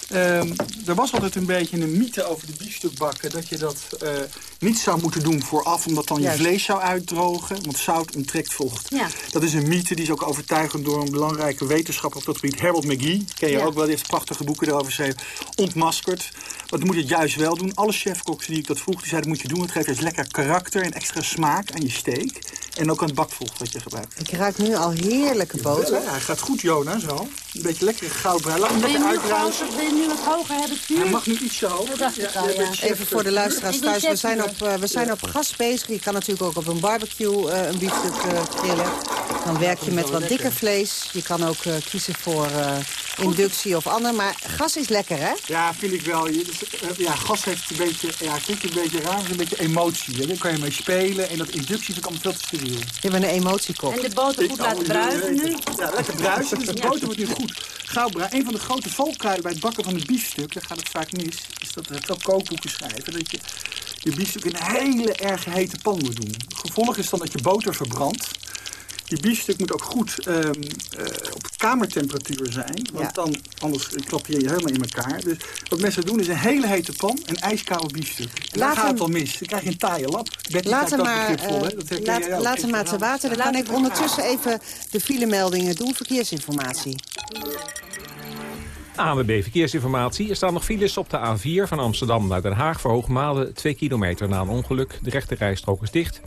Ehm, er was altijd een beetje een mythe over de biefstukbakken... dat je dat eh, niet zou moeten doen vooraf... omdat dan je vlees zou uitdrogen. Want zout onttrekt vocht. Ja. Dat is een mythe, die is ook overtuigend door een belangrijke wetenschapper op dat gebied. Harold McGee, ken je Ja. ook wel, die heeft prachtige boeken erover geschreven. Ontmaskerd. Want dan moet je het juist wel doen. Alle chefkoks die ik dat vroeg, die zeiden dat moet je doen. Het geeft juist lekker karakter en extra smaak aan je steak. En ook aan het bakvocht wat je gebruikt. Ik ruik nu al heerlijke boter. Ja, hij gaat goed, Jona, zo. Een beetje lekkere goudbruin. Laat hem lekker uitruisen. wil je nu wat hoger hebben, vuur? Hij mag nu ietsje hoger. Al, jij ja. Even voor de luisteraars Ik ben thuis, we zijn. Op, eh, we zijn op gas bezig. Je kan natuurlijk ook op een barbecue eh, een biefstuk eh, grillen. Dan werk je met wat dikker vlees. Je kan ook eh, kiezen voor eh, inductie of ander. Maar gas is lekker, hè? Ja, vind ik wel. Je- dus, ja, gas heeft een beetje, ja, klinkt een beetje raar, maar het is een beetje emotie. Hè. Daar kan je mee spelen. En dat inductie vind ik allemaal veel te steriel. Je bent een emotiekop. En de boter goed Ik- laten bruisen je nu. het. Ja, lekker bruisen. Dus de boter wordt nu goed. Goudbruin. Een van de grote valkuilen bij het bakken van een biefstuk, daar gaat het vaak mis, is dat er veel kookboeken schrijven dat je je biefstuk in een hele erg hete pan moet doen. Het gevolg is dan dat je boter verbrandt. Je biefstuk moet ook goed ehm, eh, op kamertemperatuur zijn. Want Ja. dan, anders klap je je helemaal in elkaar. Dus wat mensen doen is een hele hete pan en ijskoude biefstuk. En Laat dan gaat het al mis. Dan krijg je een taaie lap. Betty Laat kijkt hem maar, eh, Dat laat, jij ook. laat hem maar te water. Dan kan ik ondertussen even de filemeldingen doen. Verkeersinformatie. ANWB Verkeersinformatie. Er staan nog files op de A4 van Amsterdam naar Den Haag... voor Hoogmade 2 kilometer na een ongeluk. De rechte rijstrook is dicht.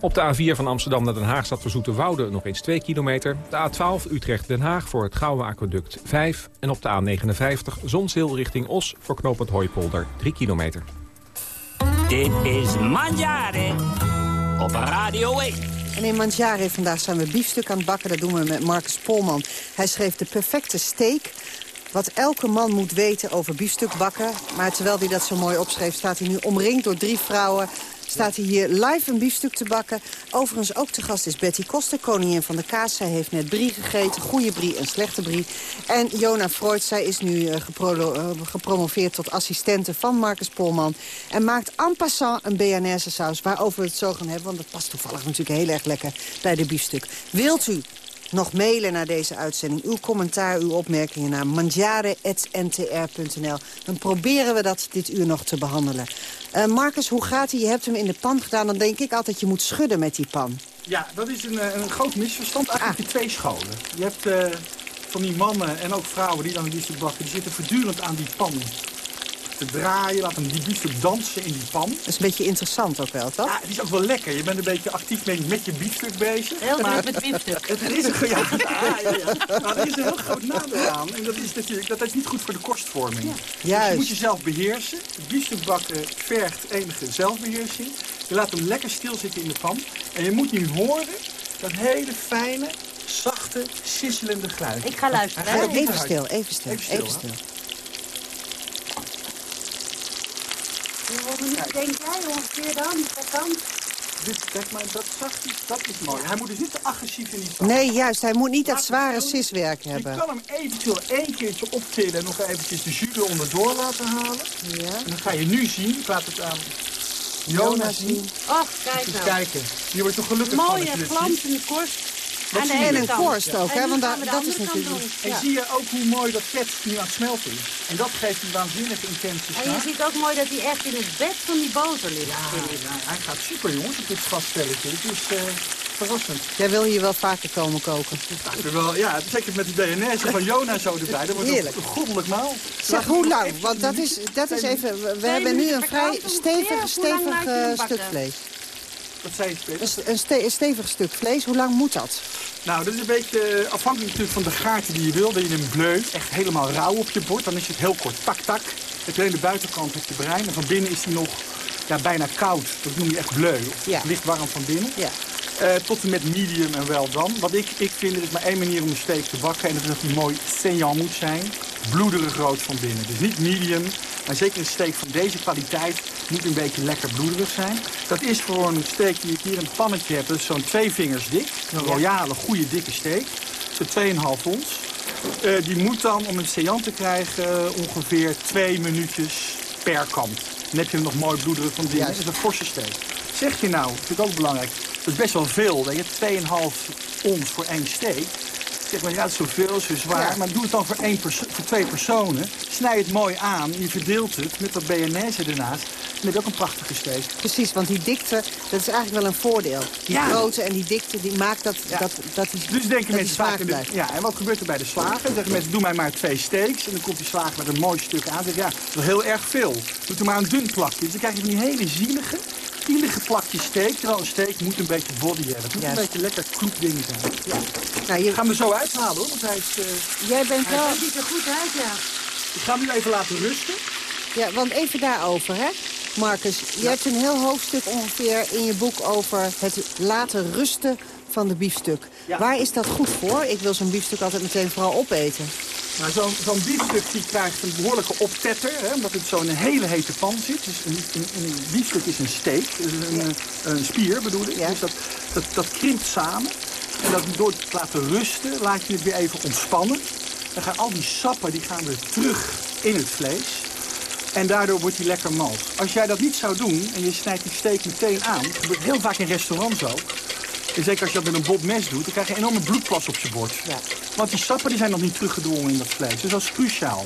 Op de A4 van Amsterdam naar Den Haag staat voor Zoeterwoude nog eens 2 kilometer. De A12 Utrecht-Den Haag voor het Gouwe Aquaduct 5. En op de A59 Zonshil richting Os voor knooppunt Hooipolder 3 kilometer. Dit is Manjare op Radio 1. En in Mandjare vandaag zijn we biefstuk aan het bakken. Dat doen we met Marcus Polman. Hij schreef de perfecte steak. Wat elke man moet weten over biefstuk bakken. Maar terwijl hij dat zo mooi opschreef... staat hij nu omringd door drie vrouwen... staat hij hier live een biefstuk te bakken. Overigens ook te gast is Betty Koster, koningin van de kaas. Zij heeft net brie gegeten, goede brie en slechte brie. En Jona Freud, zij is nu eh, eh, gepromoveerd tot assistente van Marcus Polman. En maakt en passant een BNR'se saus, waarover we het zo gaan hebben. Want dat past toevallig natuurlijk heel erg lekker bij de biefstuk. Wilt u nog mailen naar deze uitzending. Uw commentaar, uw opmerkingen naar mangiare.ntr.nl. Dan proberen we dat dit uur nog te behandelen. Eh, Marcus, hoe gaat hij? Je hebt hem in de pan gedaan. Dan denk ik altijd, je moet schudden met die pan. Ja, dat is een, eh, een groot misverstand. Eigenlijk heb je twee scholen. Je hebt eh, van die mannen en ook vrouwen die dan biefstuk bakken... die zitten voortdurend aan die pan te draaien. Laten die biefstuk dansen in die pan. Dat is een beetje interessant ook wel, toch? Ja, het is ook wel lekker. Je bent een beetje actief mee met je biefstuk bezig. Heel maar met biefstuk. Het is een, ja, ja, ja, ja. Maar er is een heel groot nadeel aan. En dat is natuurlijk dat is niet goed voor de kostvorming. Dus je moet jezelf beheersen. Het biefstuk bakken vergt enige zelfbeheersing. Je laat hem lekker stilzitten in de pan. En je moet nu horen dat hele fijne, zachte, sisselende geluid. Ik ga luisteren, Even stil, even stil, Even stil, even. Denk jij ongeveer dan? Dat dan? Dit, kijk maar, dat zachtjes, dat is mooi. Hij moet dus niet te agressief in die pan. Nee, juist. Hij moet niet dat zware siswerk Je hebben. kan hem eventueel één keertje optillen en nog eventjes de jus eronder laten halen. Ja. En dan ga je nu zien, ik laat het aan Jona zien. Oh, kijk Eens nou. kijken. Je wordt toch gelukkig van Mooie dit ziet. glansende korst. En een korst ook, hè? Want dat is natuurlijk- doen. En Ja. zie je ook hoe mooi dat vet nu aan het smelten is. En dat geeft een waanzinnige intense En je ziet ook mooi dat hij echt in het bed van die boter ligt. Ja, ja, hij gaat super jongens op dit gaspelletje. Het is eh, verrassend. Jij wil hier wel vaker komen koken. Ben wel, ja, zeker met die DNS van Jona zo erbij. Dat wordt Heerlijk. een goddelijk maal. Zeg, hoe lang? Want dat is, dat is even... We, we hebben nu een vrij stevig, stevig eh, stuk vlees. Wat zei je, Peter? Een, een, ste- een stevig stuk vlees. Hoe lang moet dat? Nou, dat is een beetje eh, afhankelijk natuurlijk van de gaarten die je wil. Wil je een bleu, echt helemaal rauw op je bord, dan is het heel kort. Tak, tak. heb je alleen de buitenkant heb je brein. En van binnen is die nog ja, bijna koud. Dat noem je echt bleu. Ja. Licht warm van binnen. Ja. Eh, tot en met medium en wel dan. Wat ik, ik vind, er is maar één manier om een steak te bakken. En dat is dat die mooi saignant moet zijn. Bloederig rood van binnen. Dus niet medium. Maar zeker een steak van deze kwaliteit moet een beetje lekker bloederig zijn. Dat is voor een steak die ik hier in het pannetje heb. Zo'n twee vingers dik. Een royale, goede, dikke steak. Zo'n 2,5 ons. Eh, die moet dan, om een saignant te krijgen, ongeveer twee minuutjes per kant. Dan heb je hem nog mooi bloederig van binnen. Dat is een forse steak. Zeg je nou, dat vind ik ook belangrijk, dat is best wel veel. Dat je 2,5 ons voor één steak. Zeg maar, ja, dat is zoveel, zo zwaar. Maar doe het dan voor, één perso- voor twee personen. Snij het mooi aan, je verdeelt het met wat BNS ernaast. Je ook een prachtige steak. Precies, want die dikte, dat is eigenlijk wel een voordeel. Die Ja. grootte en die dikte, die maakt dat, dat, dat die, Dus denken mensen vaak... de- ja, en wat gebeurt er bij de slager? Dan zeggen mensen, doe mij maar twee steaks. En dan komt die slager met een mooi stuk aan. Dan zeg ja, dat is heel erg veel. Doe er maar een dun plakje. Dus dan krijg je van die hele zielige, zielige plakjes steak. Terwijl een steak moet een beetje body hebben. Het moet een beetje lekker kroep ding zijn. Ja. Nou, je... Gaan we zo uithalen hoor, want hij is... eh, Jij bent hij wel... ziet er goed uit, ja. Ik ga hem nu even laten rusten. Ja, want even daarover, hè. Marcus, je hebt een heel hoofdstuk ongeveer in je boek over het laten rusten van de biefstuk. Waar is dat goed voor? Ik wil zo'n biefstuk altijd meteen vooral opeten. Nou, Zo'n zo'n biefstuk die krijgt een behoorlijke optetter, hè, omdat het zo in een hele hete pan zit. Dus een, een, een biefstuk is een steak, dus een, een spier bedoel ik. Dus dat, dat, dat krimpt samen. En dat door het te laten rusten, laat je het weer even ontspannen. Dan gaan al die sappen die gaan weer terug in het vlees. En daardoor wordt hij lekker malt. Als jij dat niet zou doen en je snijdt die steak meteen aan... dat gebeurt heel vaak in restaurants ook... En zeker als je dat met een bot mes doet, dan krijg je een enorme bloedplas op je bord. Want die sappen die zijn nog niet teruggedrongen in dat vlees. Dus dat is cruciaal.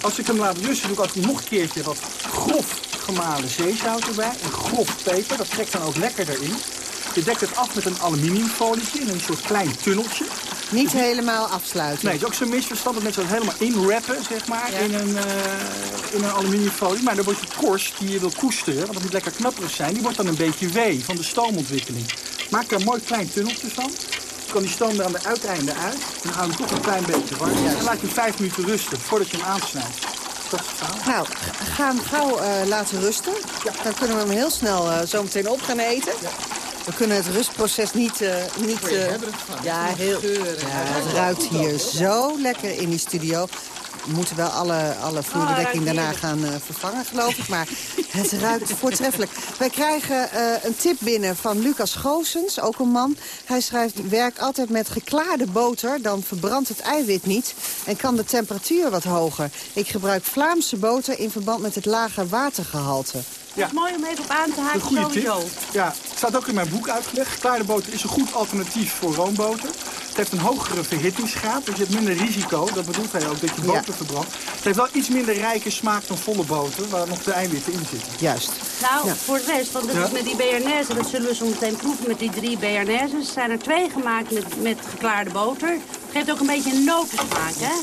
Als ik hem laat rusten, doe ik altijd nog een keertje wat grof gemalen zeezout erbij. En grof peper, dat trekt dan ook lekker erin. Je dekt het af met een aluminiumfolietje in een soort klein tunneltje. Niet helemaal afsluiten. Nee, het is ook zo'n misverstand dat mensen dat helemaal inwrappen, zeg maar, in, een, eh, in een aluminiumfolie. Maar dan wordt je korst die je wil koesteren, want dat moet lekker knapperig zijn, die wordt dan een beetje wee van de stoomontwikkeling. Maak daar een mooi klein tunneltje van. Dan kan die stoom er aan de uiteinden uit. Dan hou je hem toch een klein beetje warm. En laat je hem vijf minuten rusten voordat je hem aansnijdt. Dat is het. Nou, ga hem gauw eh, laten rusten. Dan kunnen we hem heel snel eh, zo meteen op gaan eten. We kunnen het rustproces niet... eh niet er ja, heel, ja, het ruikt hier zo lekker in die studio. We moeten wel alle, alle vloerbedekking daarna gaan eh, vervangen, geloof ik. Maar het ruikt voortreffelijk. Wij krijgen eh, een tip binnen van Lucas Goosens, ook een man. Hij schrijft, werk altijd met geklaarde boter. Dan verbrandt het eiwit niet en kan de temperatuur wat hoger. Ik gebruik Vlaamse boter in verband met het lage watergehalte. Ja. is mooi om even op aan te Een haken goede tip. sowieso. Ja, het staat ook in mijn boek uitgelegd. Klaarboter is een goed alternatief voor roomboter. Het heeft een hogere verhittingsgraad, dus je hebt minder risico. Dat bedoelt hij ook, dat je boter verbrandt. Het heeft wel iets minder rijke smaak dan volle boter, waar nog de eiwitten in zitten. Juist. Nou, Ja. voor de rest, want dat Ja. is met die BRN's, dat zullen we zo meteen proeven met die drie BRN's. Er zijn er twee gemaakt met, met geklaarde boter. Geeft ook een beetje een notensmaak, hè?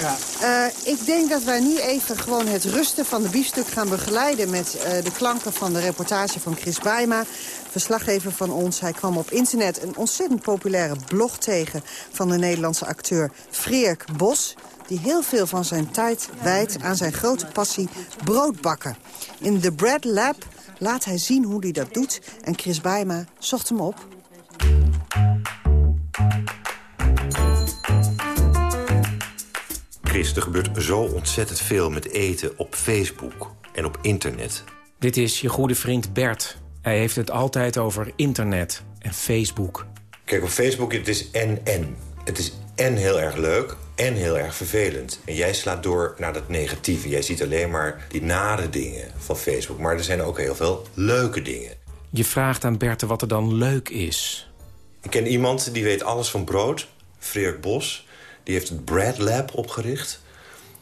Ja. Eh, ik denk dat wij nu even gewoon het rusten van de biefstuk gaan begeleiden... met eh, de klanken van de reportage van Chris Bijma. Verslaggever van ons. Hij kwam op internet een ontzettend populaire blog tegen... van de Nederlandse acteur Freerk Bos... die heel veel van zijn tijd wijdt aan zijn grote passie broodbakken. In The Bread Lab laat hij zien hoe hij dat doet... en Chris Bijma zocht hem op. Chris, er gebeurt zo ontzettend veel met eten op Facebook en op internet. Dit is je goede vriend Bert. Hij heeft het altijd over internet en Facebook. Kijk, op Facebook het is en-en. Het is en heel erg leuk en heel erg vervelend. En jij slaat door naar dat negatieve. Jij ziet alleen maar die nare dingen van Facebook. Maar er zijn ook heel veel leuke dingen. Je vraagt aan Bert wat er dan leuk is. Ik ken iemand die weet alles van brood. Freerk Bos. Die heeft het Bread Lab opgericht.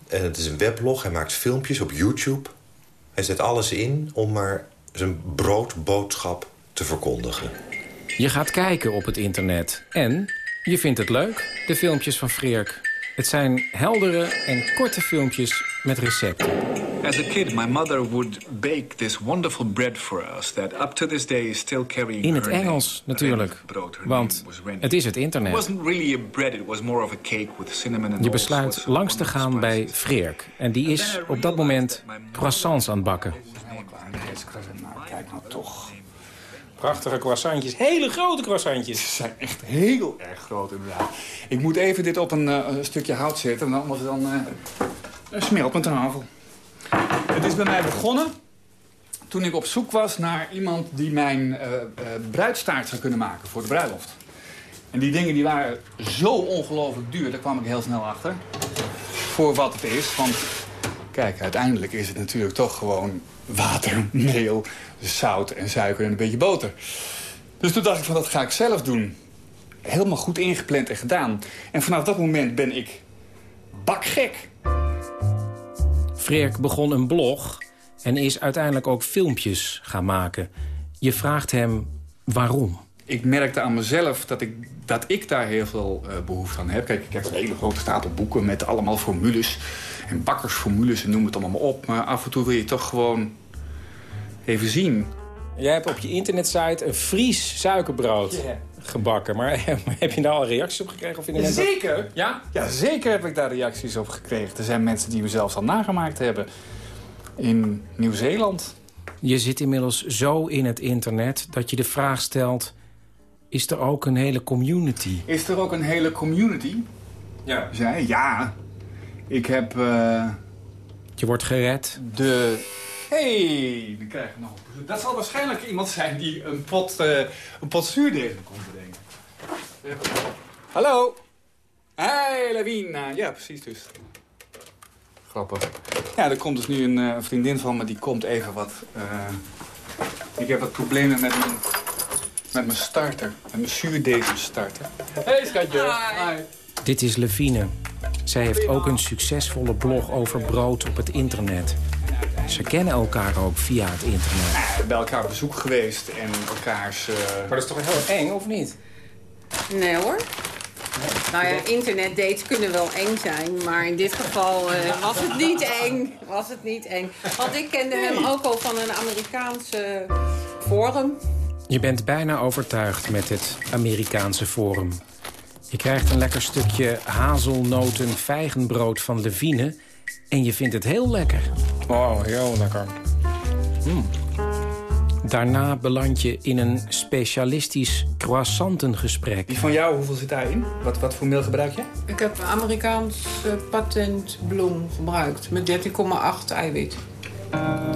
En het is een weblog. Hij maakt filmpjes op YouTube. Hij zet alles in om maar zijn broodboodschap te verkondigen. Je gaat kijken op het internet en je vindt het leuk, de filmpjes van Freerk. Het zijn heldere en korte filmpjes met recepten. As a kid, my mother would bake this wonderful bread for us that up to this day is still carrying In het. Engels natuurlijk, want het is het It internet. wasn't really a bread, it was more of a cake with cinnamon and Je besluit langs te gaan bij Freerk. En die is op dat moment croissants aan het bakken. Kijk nou toch. Prachtige croissantjes. Hele grote croissantjes. Ze zijn echt heel erg groot inderdaad. Ik moet even dit op een, eh, stukje hout zetten, want anders dan uh, smelt mijn tafel. Het is bij mij begonnen toen ik op zoek was naar iemand die mijn eh, eh, bruidstaart zou kunnen maken voor de bruiloft. En die dingen die waren zo ongelooflijk duur, daar kwam ik heel snel achter. Voor wat het is, want kijk, uiteindelijk is het natuurlijk toch gewoon water, meel, zout en suiker en een beetje boter. Dus toen dacht ik van, dat ga ik zelf doen. Helemaal goed ingepland en gedaan. En vanaf dat moment ben ik bakgek. Freerk begon een blog en is uiteindelijk ook filmpjes gaan maken. Je vraagt hem waarom. Ik merkte aan mezelf dat ik, dat ik daar heel veel eh, behoefte aan heb. Kijk, ik heb een hele grote stapel boeken met allemaal formules. En bakkersformules en noem het allemaal maar op. Maar af en toe wil je toch gewoon even zien. Jij hebt op je internetsite een Fries suikerbrood gebakken. Maar heb je daar al reacties op gekregen? Of mensen Zeker? Ja? Ja, zeker heb ik daar reacties op gekregen. Er zijn mensen die me zelfs al nagemaakt hebben. In Nieuw-Zeeland. Je zit inmiddels zo in het internet dat je de vraag stelt... is er ook een hele community? Is er ook een hele community? Ja. Zij? Ja. Ik heb... eh, Je wordt gered. De... hey, dan krijg ik nog een bezoek. Dat zal waarschijnlijk iemand zijn die een pot, eh een pot zuurdeeg komt bedenken. Hallo. Hey, Lavina. Ja, precies dus. Grappig. Ja, er komt dus nu een eh, vriendin van me, die komt even wat... eh, ik heb wat problemen met mijn, met mijn starter. Met mijn zuurdeeg starter. Hey, schatje. Hi. Dit is Levine. Zij heeft ook een succesvolle blog over brood op het internet. Ze kennen elkaar ook via het internet. Bij elkaar op bezoek geweest en elkaars... eh, Maar dat is toch heel eng, of niet? Nee hoor. Nou ja, internetdates kunnen wel eng zijn, maar in dit geval eh, was het niet eng. Was het niet eng. Want ik kende hem ook al van een Amerikaanse forum. Je bent bijna overtuigd met het Amerikaanse forum. Je krijgt een lekker stukje hazelnoten vijgenbrood van Levine... en je vindt het heel lekker. Oh, heel lekker. Mm. Daarna beland je in een specialistisch croissantengesprek. Die van jou, hoeveel zit daarin? Wat, wat voor meel gebruik je? Ik heb Amerikaans eh, patentbloem gebruikt met 13,8 eiwit.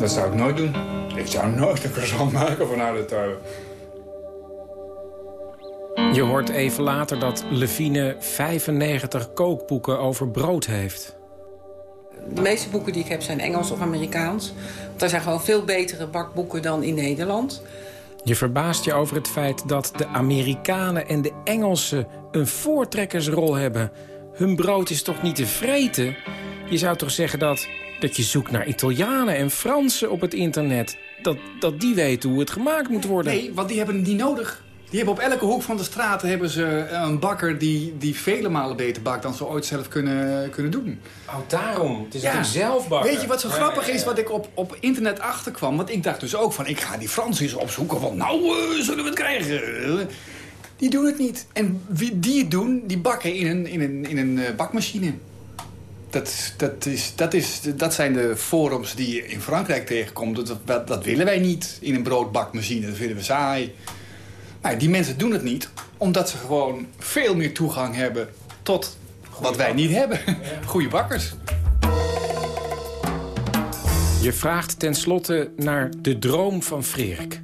Dat zou ik nooit doen. Ik zou nooit een croissant maken vanuit de tuin. Je hoort even later dat Levine 95 kookboeken over brood heeft. De meeste boeken die ik heb zijn Engels of Amerikaans. Want er zijn gewoon veel betere bakboeken dan in Nederland. Je verbaast je over het feit dat de Amerikanen en de Engelsen een voortrekkersrol hebben. Hun brood is toch niet te vreten? Je zou toch zeggen dat, dat je zoekt naar Italianen en Fransen op het internet. Dat, dat die weten hoe het gemaakt moet worden. Nee, want die hebben het niet nodig. Die hebben op elke hoek van de straat hebben ze een bakker die, die vele malen beter bakt dan ze ooit zelf kunnen, kunnen doen. Oh, daarom. Het is natuurlijk zelf bakken. Weet je wat zo Ja, grappig ja, ja. is wat ik op, op internet achterkwam? Want ik dacht dus ook van, ik ga die Fransen opzoeken. Van, nou, eh, zullen we het krijgen? Die doen het niet. En wie die het doen, die bakken in een, in een, in een eh, bakmachine. Dat, dat, is, dat, is, dat zijn de forums die je in Frankrijk tegenkomt. Dat, dat, dat willen wij niet in een broodbakmachine. Dat vinden we saai. Maar die mensen doen het niet, omdat ze gewoon veel meer toegang hebben tot wat wij niet hebben. Goede bakkers. Je vraagt tenslotte naar de droom van Freerk.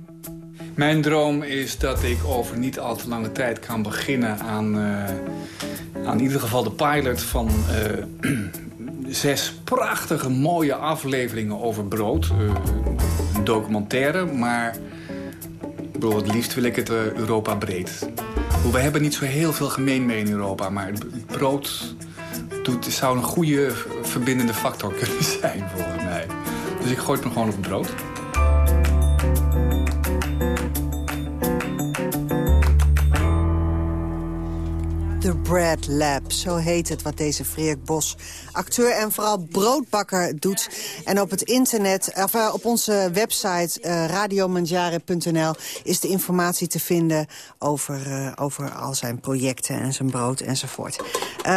Mijn droom is dat ik over niet al te lange tijd kan beginnen aan, eh, aan in ieder geval de pilot van eh, zes prachtige mooie afleveringen over brood. Eh, een documentaire, maar het liefst wil ik het eh, Europa breed. We hebben niet zo heel veel gemeen mee in Europa, maar brood doet, zou een goede verbindende factor kunnen zijn volgens mij. Dus ik gooi het me gewoon op brood. The Bread Lab, zo heet het wat deze Freek Bos, acteur en vooral broodbakker, doet. En op het internet, of, uh, op onze website uh, radiomanjare.nl is de informatie te vinden over, uh, over al zijn projecten en zijn brood enzovoort.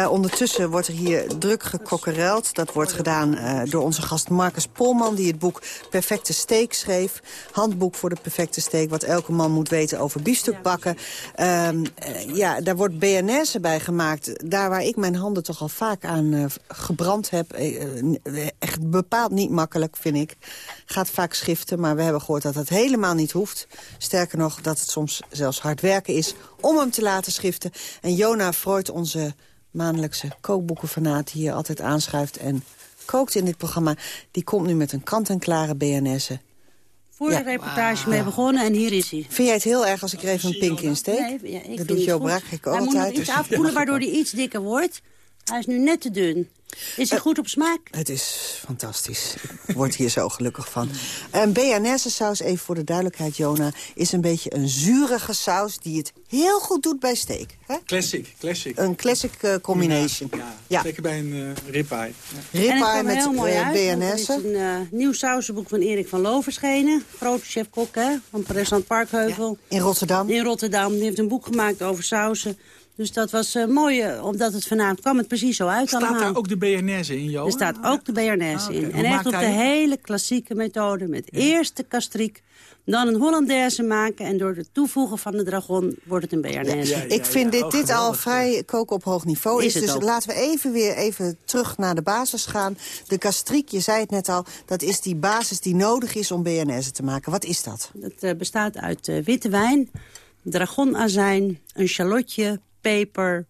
ondertussen wordt er hier druk gekokkereld. Dat wordt gedaan door onze gast Marcus Polman, die het boek Perfecte Steek schreef. Handboek voor de perfecte steek, wat elke man moet weten over biefstuk bakken. Ehm, ja, daar wordt BNS bij gemaakt. Daar waar ik mijn handen toch al vaak aan uh, gebrand heb. Uh, echt bepaald niet makkelijk, vind ik. Gaat vaak schiften, maar we hebben gehoord dat dat helemaal niet hoeft. Sterker nog, dat het soms zelfs hard werken is om hem te laten schiften. En Jona Freud, onze maandelijkse kookboekenfanaat... die hier altijd aanschuift en kookt in dit programma... die komt nu met een kant-en-klare BNS'en voor de reportage mee begonnen en hier is hij. Vind jij het heel erg als ik er even een pink in steek? Nee, ja, ik dat doet Jo Brak ik altijd. Hij moet nog iets afkoelen waardoor hij iets dikker wordt. Hij is nu net te dun. Is hij uh, goed op smaak? Het is fantastisch. Ik word hier zo gelukkig van. Een BNS saus, even voor de duidelijkheid, Jona... is een beetje een zurige saus die het heel goed doet bij steak. Hè? Classic, classic. Een classic uh, combination. Ja, ja, zeker bij een uh, ribeye. Ja. Ribeye met uit, BNS. Er is een nieuw sausenboek van Erik van Loo verschenen. Grote chef-kok van restaurant Parkheuvel. in Rotterdam. In Rotterdam. Die heeft een boek gemaakt over sausen. Dus dat was uh, mooi, uh, omdat het vanavond kwam het precies zo uit Staat allemaal. daar ook de BNS in, Jo? Er staat ook de BNS ah, in. En echt op de hele klassieke methode. Met ja. eerst de kastriek, dan een Hollandaise maken... en door het toevoegen van de dragon wordt het een BNS. Ja, ik vind dit, oh, dit al vrij koken op hoog niveau. Is, is dus ook. laten we even weer even terug naar de basis gaan. De kastriek, je zei het net al, dat is die basis die nodig is om BNS te maken. Wat is dat? Het uh, bestaat uit witte wijn, dragonazijn, een shallotje peper.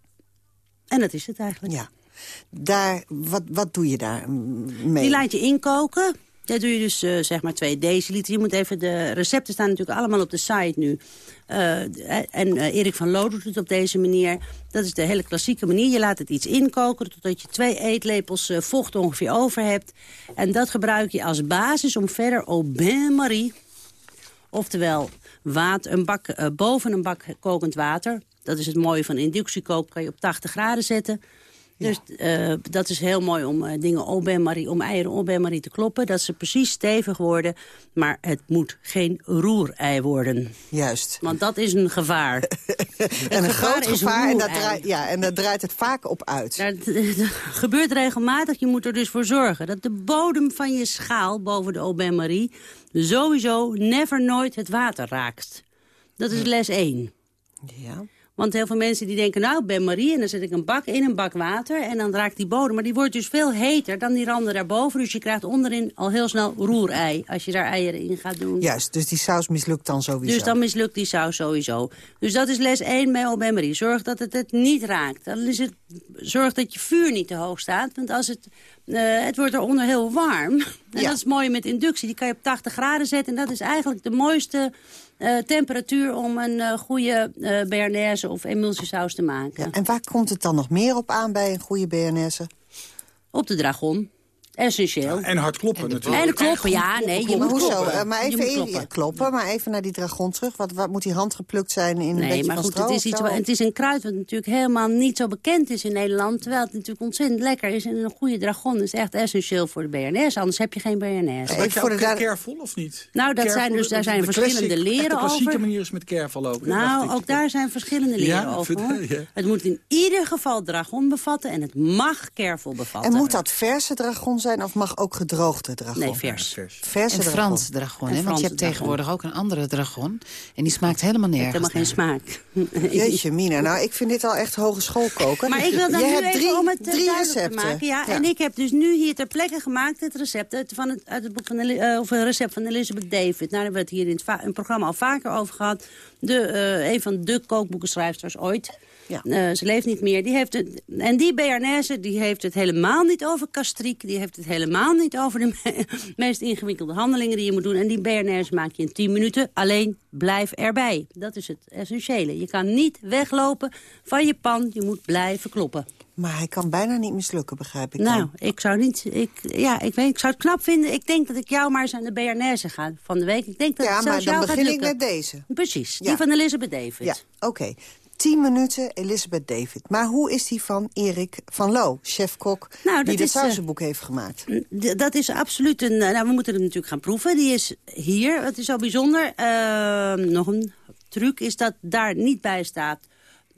En dat is het eigenlijk. Ja. Daar, wat, wat doe je daar mee? Die laat je inkoken. Daar doe je dus uh, zeg maar 2 deciliter. Je moet even de recepten staan natuurlijk allemaal op de site nu. Uh, en uh, Erik van Loo doet het op deze manier. Dat is de hele klassieke manier. Je laat het iets inkoken totdat je twee eetlepels vocht ongeveer over hebt. En dat gebruik je als basis om verder au bain-marie... oftewel water, een bak, boven een bak kokend water dat is het mooie van inductiekook, kan je op 80 graden zetten. Dus uh, dat is heel mooi om uh, dingen au bain-marie, om eieren au bain-marie te kloppen. Dat ze precies stevig worden. Maar het moet geen roerei worden. Juist. Want dat is een gevaar. en een groot gevaar. En, dat draait, ja, en daar draait het vaak op uit. Dat, gebeurt regelmatig. Je moet er dus voor zorgen dat de bodem van je schaal boven de au bain-marie... sowieso never nooit het water raakt. Dat is les 1. Ja. Want heel veel mensen die denken, nou, ik ben Marie... en dan zet ik een bak in, een bak water... en dan raakt die bodem. Maar die wordt dus veel heter dan die randen daarboven. Dus je krijgt onderin al heel snel roerei... als je daar eieren in gaat doen. Juist, dus die saus mislukt dan sowieso. Dus dan mislukt die saus sowieso. Dus dat is les 1 bij Au Marie. Zorg dat het het niet raakt. Dan is het, zorg dat je vuur niet te hoog staat. Want als het, uh, het wordt eronder heel warm. En ja. dat is mooi met inductie. Die kan je op 80 graden zetten. En dat is eigenlijk de mooiste uh, temperatuur om een uh, goede uh, of emulsiesaus te maken. Ja, en waar komt het dan nog meer op aan bij een goede Béarnaise? Op de dragon. Essentieel. Ja, en hard kloppen natuurlijk. En kloppen, ja. Nee, je maar moet hoezo? kloppen. maar even, kloppen. kloppen. maar even naar die dragon terug. Wat, wat moet die hand geplukt zijn in een nee, beetje maar van goed, stro het is, iets, wat, het is een kruid wat natuurlijk helemaal niet zo bekend is in Nederland. Terwijl het natuurlijk ontzettend lekker is. En een goede dragon is echt essentieel voor de BNS. Anders heb je geen BNS. Ja, voor de careful of niet? Nou, dat zijn dus, daar zijn verschillende leren over. De klassieke manier is met careful ook. Nou, ook daar zijn verschillende leren over. Het moet in ieder geval dragon bevatten en het mag careful bevatten. En moet dat verse dragon zijn of mag ook gedroogde dragon? Nee, vers. Verse en Frans dragon, hè? want je hebt tegenwoordig ook een andere dragon. En die smaakt helemaal nergens. Helemaal geen smaak. Jeetje, Mina. Nou, ik vind dit al echt hogeschool koken. Maar ik wil dan je nu hebt even drie, om het drie recepten. te maken. Ja, ja, En ik heb dus nu hier ter plekke gemaakt het recept uit, van het, uit het boek van uh, of een recept van Elizabeth David. Nou, daar hebben we het hier in het, het programma al vaker over gehad. De, uh, een van de kookboekenschrijfsters ooit. Ja. Uh, ze leeft niet meer. Die heeft het, en die Béarnaise die heeft het helemaal niet over kastriek. Die heeft het helemaal niet over de me meest ingewikkelde handelingen die je moet doen. En die Béarnaise maak je in 10 minuten. Alleen blijf erbij. Dat is het essentiële. Je kan niet weglopen van je pan. Je moet blijven kloppen. Maar hij kan bijna niet mislukken, begrijp ik Nou, dan. ik zou niet... Ik, ja, ik, weet, ik zou het knap vinden. Ik denk dat ik jou maar eens aan de Béarnaise ga van de week. Ik denk dat ja, maar dan begin ik met deze. Precies, die van Elizabeth David. Ja, oké. 10 minuten Elizabeth David. Maar hoe is die van Erik van Loo, chef-kok... Nou, die is, eh, sausenboek heeft gemaakt? Dat is absoluut een... eh, Nou, we moeten het natuurlijk gaan proeven. Die is hier. Het is zo bijzonder. Eh, nog een truc is dat daar niet bij staat...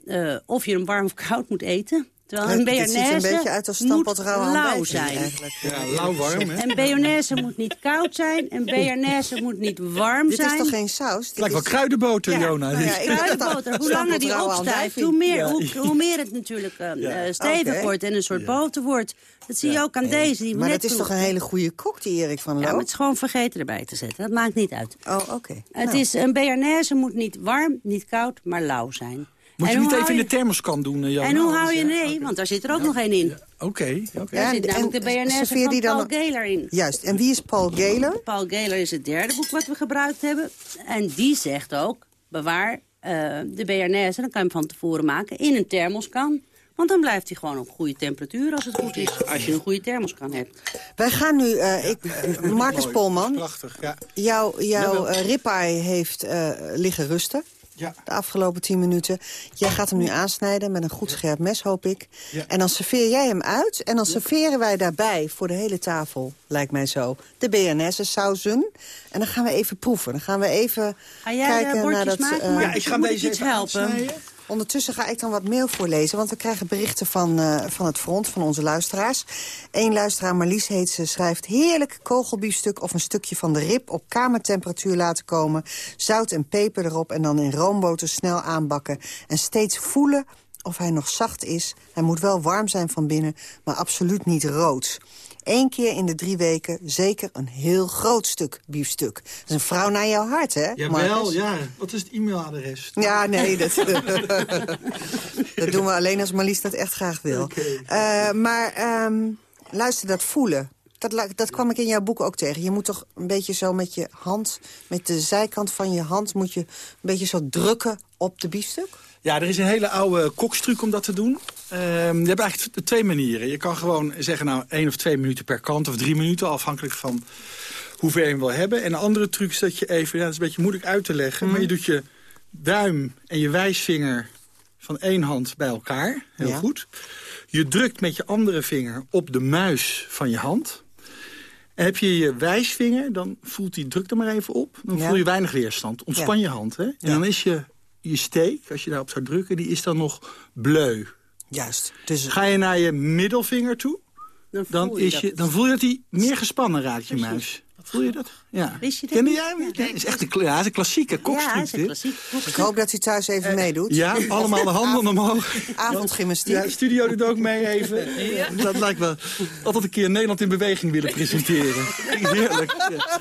eh, of je hem warm of koud moet eten. Terwijl een Het- het ziet er een bearnaise beetje uit als moet lauw zijn. eigenlijk. Ja, lauw-warm, hè? Een bearnaise moet niet koud zijn. Een bearnaise moet niet warm Dit zijn. is toch geen saus? Dit lijkt wel kruidenboter, Ja, Jona. nou ja, Kruidenboter. Hoe langer die opstijft, hoe meer, Ja. hoe, hoe meer het natuurlijk eh, eh, stevig wordt en een soort boter wordt. Dat zie je ook aan deze. Die Maar dat is toch een hele goede kok, die Erik van Ja, Loo? maar het is gewoon vergeten erbij te zetten. Dat maakt niet uit. Oh, oké. Het Nou. is, een bearnaise moet niet warm, niet koud, maar lauw zijn. Moet En je hoe niet hou even in de thermoskan doen, eh, Jona? En hoe hou je... Nee, want daar zit er ook nog één in. Oké, oké. Daar zit en- namelijk de en serveer van die dan- Paul Geler in. Juist. En wie is Paul Geler? Paul Geler is het derde boek wat we gebruikt hebben. En die zegt ook, bewaar eh, de bearnaise, dan kan je hem van tevoren maken, in een thermoskan. Want dan blijft hij gewoon op goede temperatuur als het goed is. Als je een goede thermoskan hebt. Wij gaan nu... eh, ik, Marcus Polman, Prachtig, ja. jouw, jouw uh, heeft eh, liggen rusten. Ja. De afgelopen tien minuten. Jij gaat hem nu aansnijden met een goed scherp mes, hoop ik. Ja. En dan serveer jij hem uit. En dan serveren wij daarbij voor de hele tafel, lijkt mij zo, de BNS sausen. En dan gaan we even proeven. Dan gaan we even Ga jij kijken naar dat... maken? eh, Maar Ja, ik ga deze iets even helpen. aansnijden. Ondertussen ga ik dan wat mail voorlezen, want we krijgen berichten van, eh, van het front, van onze luisteraars. Eén luisteraar, Marlies heet ze, schrijft... heerlijk kogelbiefstuk of een stukje van de rib op kamertemperatuur laten komen. Zout en peper erop en dan in roomboter snel aanbakken. En steeds voelen of hij nog zacht is. Hij moet wel warm zijn van binnen, maar absoluut niet rood. Eén keer in de drie weken zeker een heel groot stuk biefstuk. Dat is een vrouw naar jouw hart, hè, Jawel, ja. Wat is het e-mailadres? Ja, nee, dat, dat doen we alleen als Marlies dat echt graag wil. Eh, maar ehm, luister, dat voelen. Dat, dat kwam ik in jouw boek ook tegen. Je moet toch een beetje zo met je hand, met de zijkant van je hand... moet je een beetje zo drukken op de biefstuk? Ja, er is een hele oude kokstruc om dat te doen. Ehm, je hebt eigenlijk twee manieren. Je kan gewoon zeggen, nou, één of twee minuten per kant... of drie minuten, afhankelijk van hoe ver je hem wil hebben. En een andere truc is dat je even... Ja, dat is een beetje moeilijk uit te leggen... maar je doet je duim en je wijsvinger van één hand bij elkaar. Heel Ja. goed. Je drukt met je andere vinger op de muis van je hand... En heb je je wijsvinger, dan voelt die, druk er maar even op. Dan Ja. voel je weinig weerstand. Ontspan Ja. je hand, hè? En dan is je, je steek, als je daarop zou drukken, die is dan nog bleu. Juist. Dus Ga je naar je middelvinger toe, Dan, dan, voel je is dat. je, dan voel je dat die meer gespannen raakt, je muis. Voel je dat? Ja. Wist je dat Kende jij hem? Ja, is echt een, ja, is een klassieke Ja, kokstruc, ik hoop dat u thuis even meedoet. Ja, allemaal de handen omhoog. Avondgymnastiek. Ja, studio doet ook mee even. Dat lijkt wel altijd een keer Nederland in beweging willen presenteren. Heerlijk. Ja.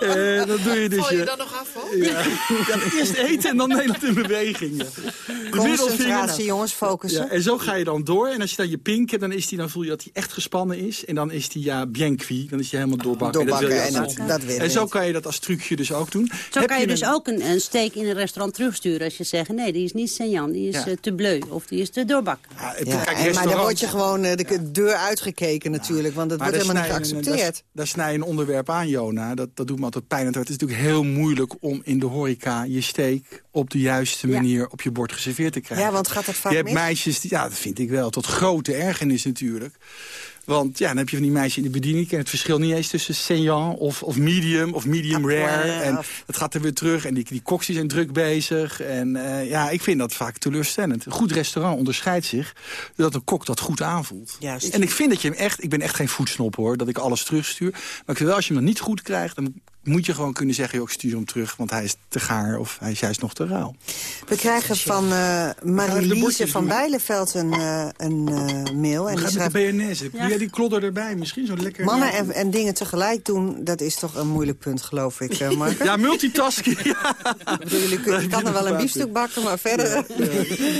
Eh, dat doe je dus. Val je ja. dan nog af, hoor? Ja. Ja, eerst eten en dan Nederland in beweging. De Concentratie, jongens, focussen. Ja, en zo ga je dan door. En als je dan je pink hebt, dan, is die, dan voel je dat hij echt gespannen is. En dan is die ja, bien cuit. Dan is hij helemaal doorbakken. Doorbakken, en dat, wil dat- dat wil en zo kan je dat als trucje dus ook doen. Zo Heb kan je dus een- ook een, een steek in een restaurant terugsturen als je zegt... nee, die is niet Senjan, die is Ja. eh, te bleu of die is te doorbakken. Ja, kijk, en, maar dan word je gewoon eh, de deur uitgekeken natuurlijk, want dat Maar wordt helemaal niet geaccepteerd. Daar, daar snij je een onderwerp aan, Jona. Dat, dat doet me altijd pijn. Het is natuurlijk heel moeilijk om in de horeca je steek op de juiste Ja. manier op je bord geserveerd te krijgen. Ja, want gaat dat vaak Je hebt mis? meisjes, die, ja, dat vind ik wel, tot grote ergernis natuurlijk. Want ja, dan heb je van die meisjes in de bediening... en het verschil niet eens tussen saignant of, of medium of medium rare. ja, En het gaat er weer terug en die, die koks zijn druk bezig. En eh, ja, ik vind dat vaak teleurstellend. Een goed restaurant onderscheidt zich dat een kok dat goed aanvoelt. Juist. En ik vind dat je hem echt... Ik ben echt geen voedsnop hoor, dat ik alles terugstuur. Maar ik vind wel, als je hem dan niet goed krijgt... dan moet je gewoon kunnen zeggen, joh, ik stuur hem terug... want hij is te gaar of hij is juist nog te rauw. We krijgen van uh, Marie-Lise van doen? Bijleveld een, eh, een eh, mail. En En die schrijft... de BNS. Jij die klodder erbij misschien? Zo lekker... Mannen en, en dingen tegelijk doen, dat is toch een moeilijk punt, geloof ik, uh, Mark. Ja, multitasking. Ja. Ik bedoel, jullie kun- je kan er wel een biefstuk bakken, maar verder...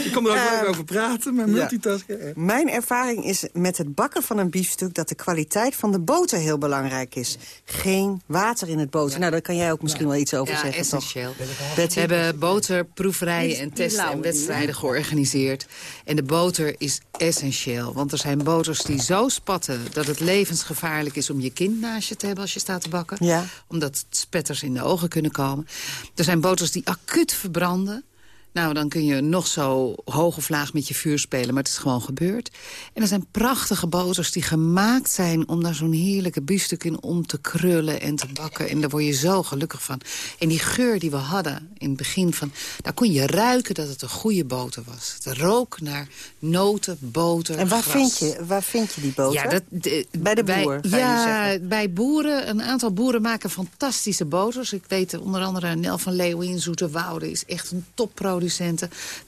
Je kan er ook Ehm, over praten, maar multitasken... Mijn ervaring is met het bakken van een biefstuk... dat de kwaliteit van de boter heel belangrijk is. Geen water in het boter. Nou, daar kan jij ook misschien wel iets over Ja, zeggen, essentieel. We hebben boterproeverijen en testen en wedstrijden georganiseerd. En de boter is essentieel. Want er zijn boters die zo spatten dat het levensgevaarlijk is... om je kind naast je te hebben als je staat te bakken. Ja. Omdat spetters in de ogen kunnen komen. Er zijn boters die acuut verbranden. Nou, dan kun je nog zo hoog of laag met je vuur spelen, maar het is gewoon gebeurd. En er zijn prachtige boters die gemaakt zijn om daar zo'n heerlijke biefstuk in om te krullen en te bakken. En daar word je zo gelukkig van. En die geur die we hadden in het begin van, daar kon je ruiken dat het een goede boter was. Het rook naar noten, boter, En waar gras. vind, je, waar vind je die boter? Ja, dat, de- bij de boer, Ja, bij boeren. Een aantal boeren maken fantastische boters. Ik weet onder andere Nel van Leeuwen in Zoeterwoude is echt een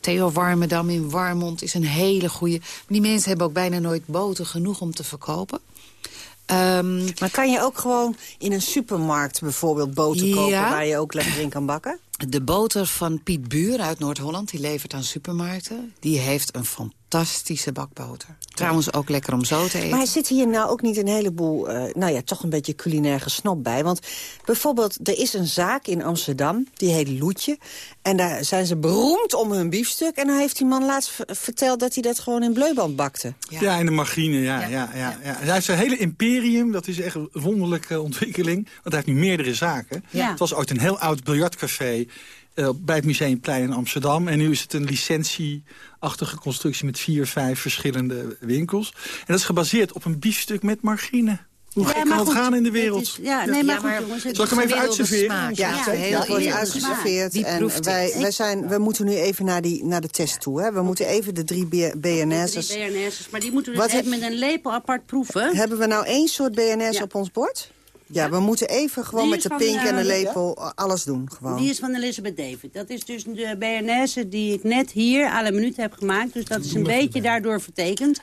Theo Warmerdam in Warmond is een hele goede. Die mensen hebben ook bijna nooit boter genoeg om te verkopen. Ehm, Maar kan je ook gewoon in een supermarkt bijvoorbeeld boter kopen... Ja. waar je ook lekker in kan bakken? De boter van Piet Buur uit Noord-Holland, die levert aan supermarkten. Die heeft een fantastische bakboter. Trouwens ook lekker om zo te eten. Maar zit hier nou ook niet een heleboel, eh, nou ja, toch een beetje culinair gesnop bij? Want bijvoorbeeld, er is een zaak in Amsterdam, die heet Loetje. En daar zijn ze beroemd om hun biefstuk. En dan heeft die man laatst verteld dat hij dat gewoon in bleuband bakte. Ja, in de margarine, ja. ja. Ja, ja, Hij heeft zijn hele imperium, dat is echt een wonderlijke ontwikkeling. Want hij heeft nu meerdere zaken. Ja. Het was ooit een heel oud biljartcafé eh, bij het Museumplein in Amsterdam. En nu is het een licentieachtige constructie met vier, vijf verschillende winkels. En dat is gebaseerd op een biefstuk met margarine. Hoe Ja, maar kan het goed, gaan in de wereld? is- ja, nee, maar goed, jongens, Zal ik hem even uitserveren? smaak. Ja, Ja, het heel wordt eerlijk. uitgeserveerd. Die En wij, het. wij, zijn, we moeten nu even naar, die, naar de test toe. Hè? We moeten even de drie B- BNS'ers... Die BNS'ers, maar die moeten we Wat dus heb- even met een lepel apart proeven. Hebben we nou één soort BNS Ja. op ons bord? Ja, we moeten even gewoon met de pink en de eh, lepel alles doen. Gewoon. Die is van Elizabeth David. Dat is dus de BNS die ik net hier à la minuut heb gemaakt. Dus dat is een beetje daardoor vertekend.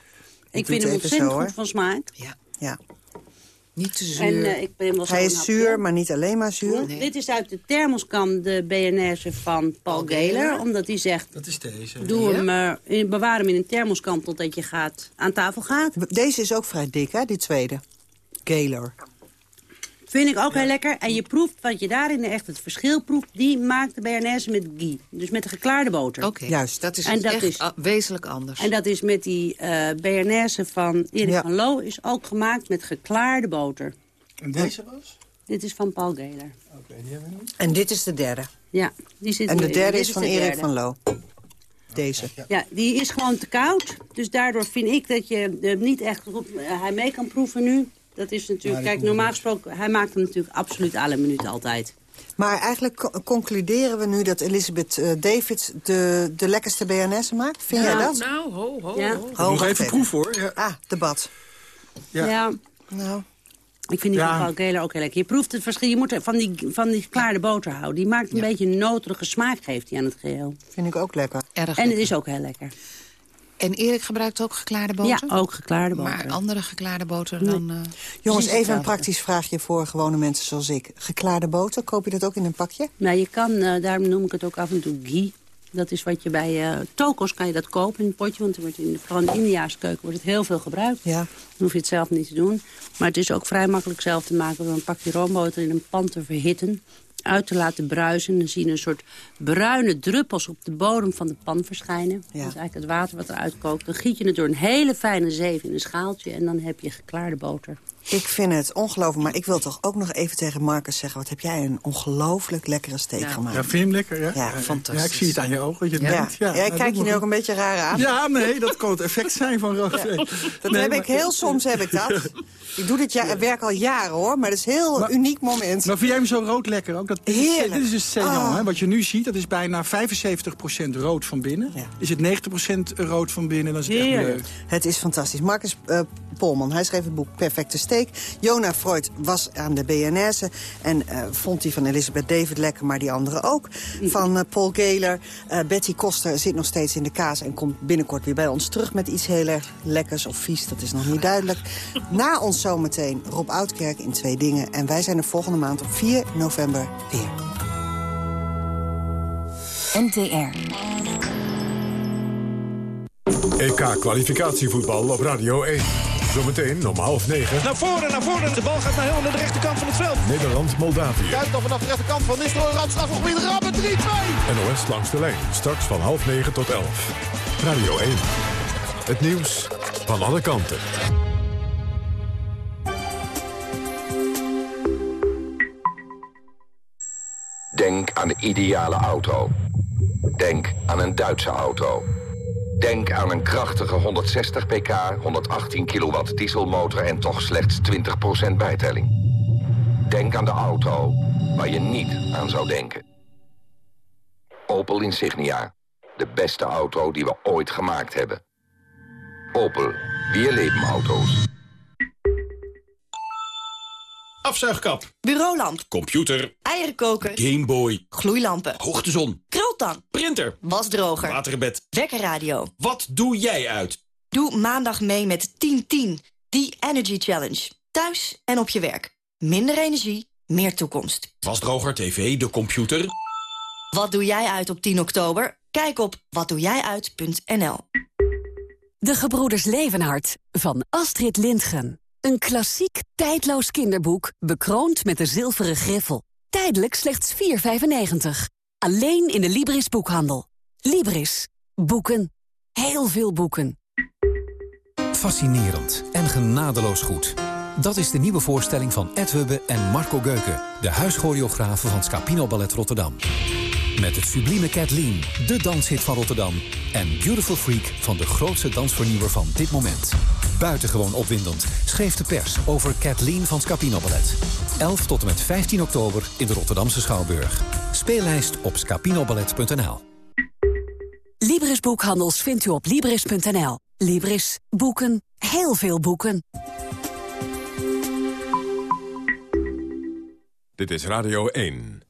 Ik, vind hem ontzettend zo, goed van smaak. Ja. Niet te zuur. En eh, ik ben wel zo Hij is hapje. zuur, maar niet alleen maar zuur. Dit is uit de thermoskan de BNS van Paul Geler. Omdat hij zegt, Dat is deze. doe hem, eh, in- bewaar hem in een thermoskan totdat je gaat, aan tafel gaat. Deze is ook vrij dik, hè, die tweede. Gaylor. Vind ik ook heel lekker. En je proeft wat je daarin echt het verschil proeft. Die maakt de BNS met ghee. Dus met de geklaarde boter. Oké, Juist. dat is En dat echt is- wezenlijk anders. En dat is met die eh BNS van Erik Ja. van Loo is ook gemaakt met geklaarde boter. En deze was? Dit is van Paul Geler. Oké, die hebben we niet. En dit is de derde. Ja, die zit En de derde is van de Erik derde. van Loo. Deze. Ja, die is gewoon te koud. Dus daardoor vind ik dat je er niet echt goed hij mee kan proeven nu. Dat is natuurlijk, kijk, normaal gesproken, hij maakt hem natuurlijk absoluut alle minuut altijd. Maar eigenlijk co- concluderen we nu dat Elizabeth eh, David de, de lekkerste BNS maakt. Vind jij dat? Nou, ho, ho, Ja. ho. Wacht even proeven hoor. Ja. Ah, debat. Ja. Ja. Nou, Ik vind die Ja. van Geler ook heel lekker. Je proeft het verschil. Je moet van die, van die geklaarde boter houden. Die maakt een beetje een noterige smaak, geeft hij aan het geheel. vind ik ook lekker. Erg En het is ook heel lekker. En Erik gebruikt ook geklaarde boter? Ja, ook geklaarde boter. Maar andere geklaarde boter dan... eh, Jongens, even een hetzelfde. praktisch vraagje voor gewone mensen zoals ik. Geklaarde boter, koop je dat ook in een pakje? Nou, je kan, eh, daarom noem ik het ook af en toe ghee. Dat is wat je bij eh tokos kan je dat kopen in een potje. Want er wordt in de, vooral in de Indiaanse keuken wordt het heel veel gebruikt. Ja. Dan hoef je het zelf niet te doen. Maar het is ook vrij makkelijk zelf te maken... door een pakje roomboter in een pan te verhitten. Uit te laten bruisen. Dan zie je een soort bruine druppels op de bodem van de pan verschijnen. Dat is eigenlijk het water wat eruit kookt. Dan giet je het door een hele fijne zeef in een schaaltje. En dan heb je geklaarde boter. Ik vind het ongelooflijk, maar ik wil toch ook nog even tegen Marcus zeggen... wat heb jij een ongelooflijk lekkere steak gemaakt. Ja, vind je hem lekker? Ja, Ja, Ja, ik zie het aan je ogen. Dat je het Ja. denkt. Ja, Jij kijkt doe je nu ook een beetje raar aan. Ja, nee, dat kan het effect zijn van rood vlees. Dat Nee, heb maar- ik heel soms heb ik dat. Ik doe dit ja, werk al jaren hoor, maar het is een heel Maar- uniek moment. Maar vind jij hem zo rood lekker ook? Dat, dit, is, Heerlijk. dit is dus Saison, Ah. hè? Wat je nu ziet, dat is bijna 75% rood van binnen. Is het 90% rood van binnen, dan is het echt Heerlijk. leuk. Het is fantastisch. Marcus eh, Polman, hij schreef het boek Perfecte Jona Freud was aan de BNS en eh, vond die van Elizabeth David lekker, maar die andere ook. Van eh, Paul Geler. Eh, Betty Koster zit nog steeds in de kaas en komt binnenkort weer bij ons terug met iets heel erg lekkers of vies. Dat is nog niet duidelijk. Na ons zometeen Rob Oudkerk in Twee Dingen. En wij zijn er volgende maand op 4 november weer. NTR. EK-kwalificatievoetbal op Radio 1. Zometeen om half negen. Naar voren, naar voren. De bal gaat naar heel naar de rechterkant van het veld. Nederland-Moldavië. Kuit dan vanaf de rechterkant van Nistelrooy. Randstraf nog weer rammen. 3-2. NOS langs de lijn. Straks van half negen tot elf. Radio 1. Het nieuws van alle kanten. Denk aan de ideale auto. Denk aan een Duitse auto. Denk aan een krachtige 160 pk, 118 kilowatt dieselmotor en toch slechts 20% bijtelling. Denk aan de auto waar je niet aan zou denken. Opel Insignia. De beste auto die we ooit gemaakt hebben. Opel. Wir leben auto's. Afzuigkap. Bureaulamp. Computer. Eierkoker. Gameboy. Gloeilampen. Hoogtezon. Krultang. Printer. Wasdroger. Waterbed. Wekkerradio. Wat doe jij uit? Doe maandag mee met 1010. Die Energy Challenge. Thuis en op je werk. Minder energie, meer toekomst. Wasdroger, tv, de computer. Wat doe jij uit op 10 oktober? Kijk op watdoejijuit.nl. De Gebroeders Levenhart van Astrid Lindgren. Een klassiek, tijdloos kinderboek, bekroond met de zilveren griffel. Tijdelijk slechts 4,95. Alleen in de Libris boekhandel. Libris. Boeken. Heel veel boeken. Fascinerend en genadeloos goed. Dat is de nieuwe voorstelling van Ed Hubbe en Marco Geuken... de huischoreografen van Scapino Ballet Rotterdam. Met het sublieme Kathleen, de danshit van Rotterdam... en Beautiful Freak van de grootste dansvernieuwer van dit moment. Buitengewoon opwindend schreef de pers over Kathleen van Scapino Ballet. 11 tot en met 15 oktober in de Rotterdamse Schouwburg. Speellijst op scapinoballet.nl Libris Boekhandels vindt u op Libris.nl. Libris. Boeken. Heel veel boeken. Dit is Radio 1.